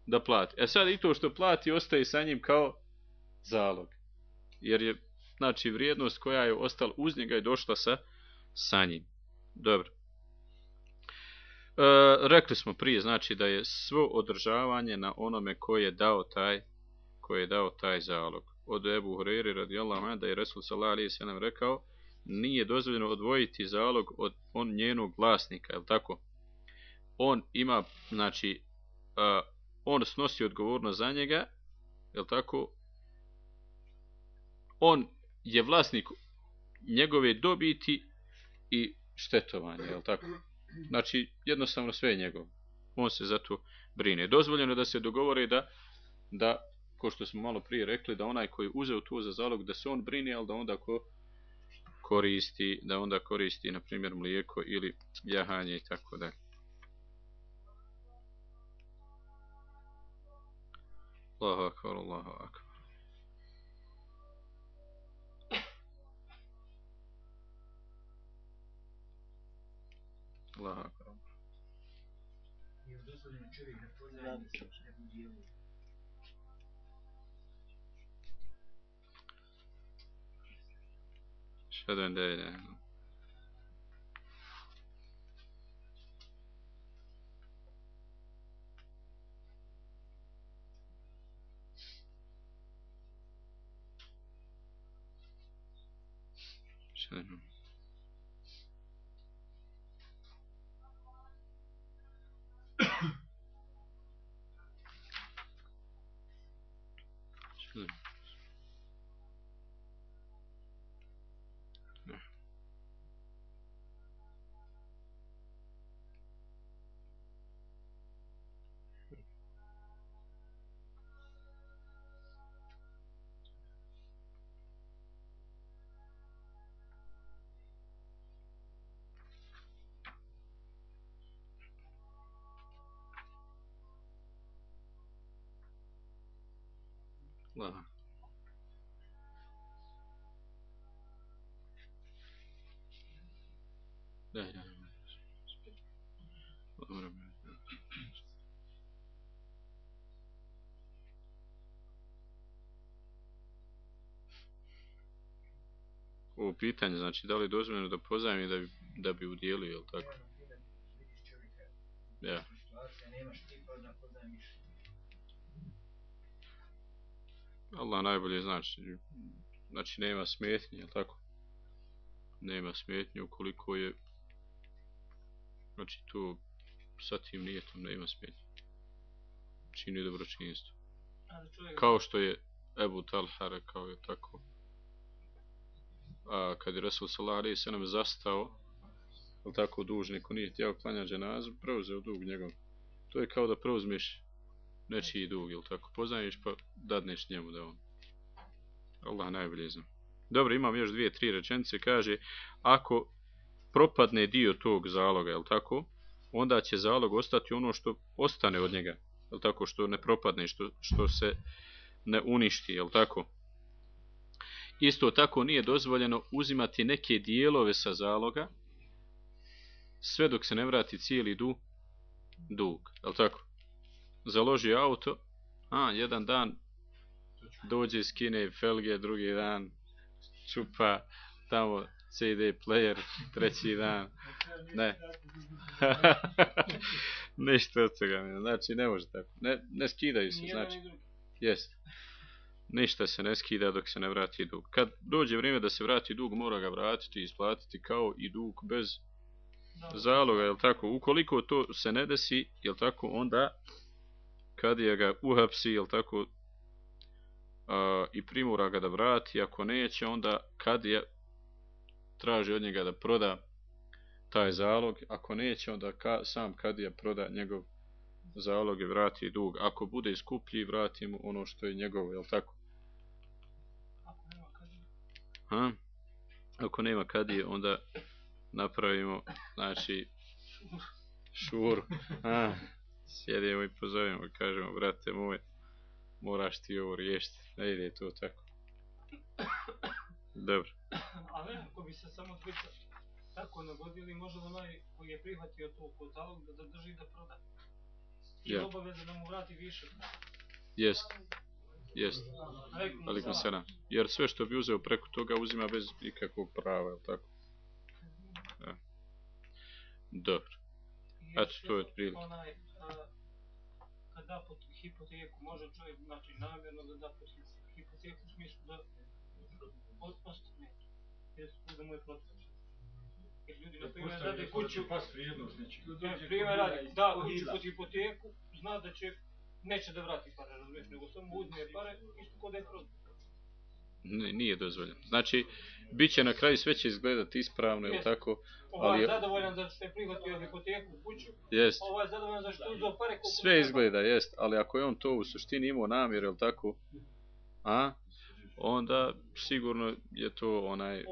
S1: da plati. E sad i to što plati ostaje sa njim kao zalog. Jer je znači vrijednost koja je ostala uz njega i došla sa sa njim. Dobro. E, rekli smo prije, znači da je svo održavanje na onome koji je dao taj koji je dao taj zalog. Od Ebu Hureyri radijallahu anhu da je Resul sallallahu alejhi ve sellem rekao nije dozvoljeno odvojiti zalog od on njenog vlasnika, je tako? On ima, znači, uh, on snosi odgovornost za njega, je tako? On je vlasnik njegove dobiti i štetovanja, je tako? Znači, jednostavno sve je njegov. On se zato brine. Dozvoljeno da se dogovore da, da, ko što smo malo prije rekli, da onaj koji uzeo to za zalog, da se on brini, ali da onda ko koristi, da onda koristi, na primjer, mlijeko ili jahanje i tako dalje. Allahu akbar, Allahu akbar. Allahu akbar.
S3: Nije dozvoljeno čovjek da pozajmi neku dijelu.
S1: 对对对对。La ilahe illallah. Ovo pitanje, znači, da li je dozvoljeno da pozajmi da bi, da bi udjelio, je li tako? Ja. Allah najbolje znači, znači nema smetnje, je tako? Nema smetnje ukoliko je, znači to sa tim nijetom nema smetnje. Čini dobročinstvo. Kao što je Ebu Talha rekao je tako. A kad je Resul Salari se nam zastao, je tako dužnik, ko nije htio klanjati dženazu, preuzeo dug njegov. To je kao da preuzmeš nečiji dug, ili tako, poznaješ pa dadneš njemu da on. Allah najbolje zna. Dobro, imam još dvije, tri rečenice, kaže, ako propadne dio tog zaloga, je tako, onda će zalog ostati ono što ostane od njega, je tako, što ne propadne, što, što se ne uništi, je tako. Isto tako nije dozvoljeno uzimati neke dijelove sa zaloga, sve dok se ne vrati cijeli du, dug, je tako? založi auto, a, jedan dan dođe skine felge, drugi dan čupa tamo CD player, treći dan, ne. Ništa od toga, znači ne može tako, ne, ne skidaju se, znači, jest. Ništa se ne skida dok se ne vrati dug. Kad dođe vrijeme da se vrati dug, mora ga vratiti i isplatiti kao i dug bez zaloga, je tako? Ukoliko to se ne desi, je tako, onda kad je ga uhapsi, jel tako, uh, i primura ga da vrati, ako neće, onda kad je traži od njega da proda taj zalog, ako neće, onda ka, sam kad je proda njegov zalog i vrati dug. Ako bude skuplji, vrati mu ono što je njegovo, je li tako? Ha? Ako nema kadije, onda napravimo, znači, šur. Ha? Sjedimo i pozovemo i kažemo, brate moj, moraš ti ovo riješiti. Ne ide to tako. Dobro.
S4: A ne, ako bi se samo dvica tako nagodili, može onaj koji je prihvatio to kod zalog da zadrži da proda. I
S1: Ja.
S4: obaveza da mu vrati više.
S1: Jest. Jest. Alikum selam. Jer sve što bi uzeo preko toga uzima bez ikakvog prava, je li tako? Ja. Dobro.
S4: I
S1: Eto, to je otprilike.
S4: Onaj, a, kad da pod hipoteku, može čovjek, znači, namjerno da da pod hipoteku u smislu da ostane. Jer da mu je protiv. Jer ljudi, na primjer, rade kuću,
S2: Pas vrijednost nečega.
S4: na primjer, radi, da, i pod hipoteku, zna da će, neće da vrati pare, razumiješ, nego samo uzme pare, isto kod da je prodao.
S1: N- nije dozvoljeno. Znači, bit će na kraju sve će izgledati ispravno, je li
S4: Jeste.
S1: tako?
S4: Ovaj
S1: Ali
S4: je zadovoljan zato što je prihvatio hipoteku u kuću,
S1: Jest.
S4: ovaj je zadovoljan zato što je uzeo pare
S1: Sve izgleda, jest. Ali ako je on to u suštini imao namjer, je li tako? A? Onda sigurno je to onaj...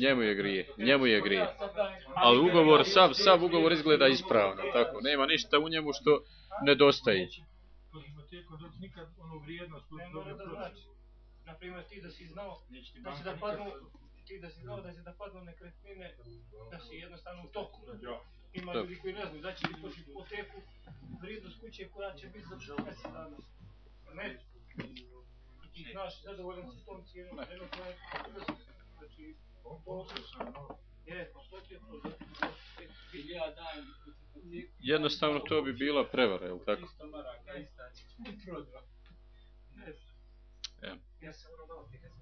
S1: Njemu je grije, njemu je grije. Ali ugovor, sav, sav ugovor izgleda ispravno, tako? Nema ništa u njemu što nedostaje.
S2: Dok nikad ono vrijednost
S4: da znači. Na primjer, ti da si znao da
S2: banka
S4: da padnu, ti da si znao da će da padnu nekretnine, da si jednostavno u toku. Ima ljudi koji ne znaju, da će ti po hipoteku vrijednost kuće koja će biti za 10 dana. Ne. Ti znaš, zadovoljan si s tom cijenom, trenutno je Znači,
S2: On no.
S4: je, pa što ti je to?
S6: Ili ja dajem.
S1: Jednostavno to bi bila prevara, je li tako?
S6: 300 maraka istać. Prodao.
S4: Ne.
S3: Ja sam ono kad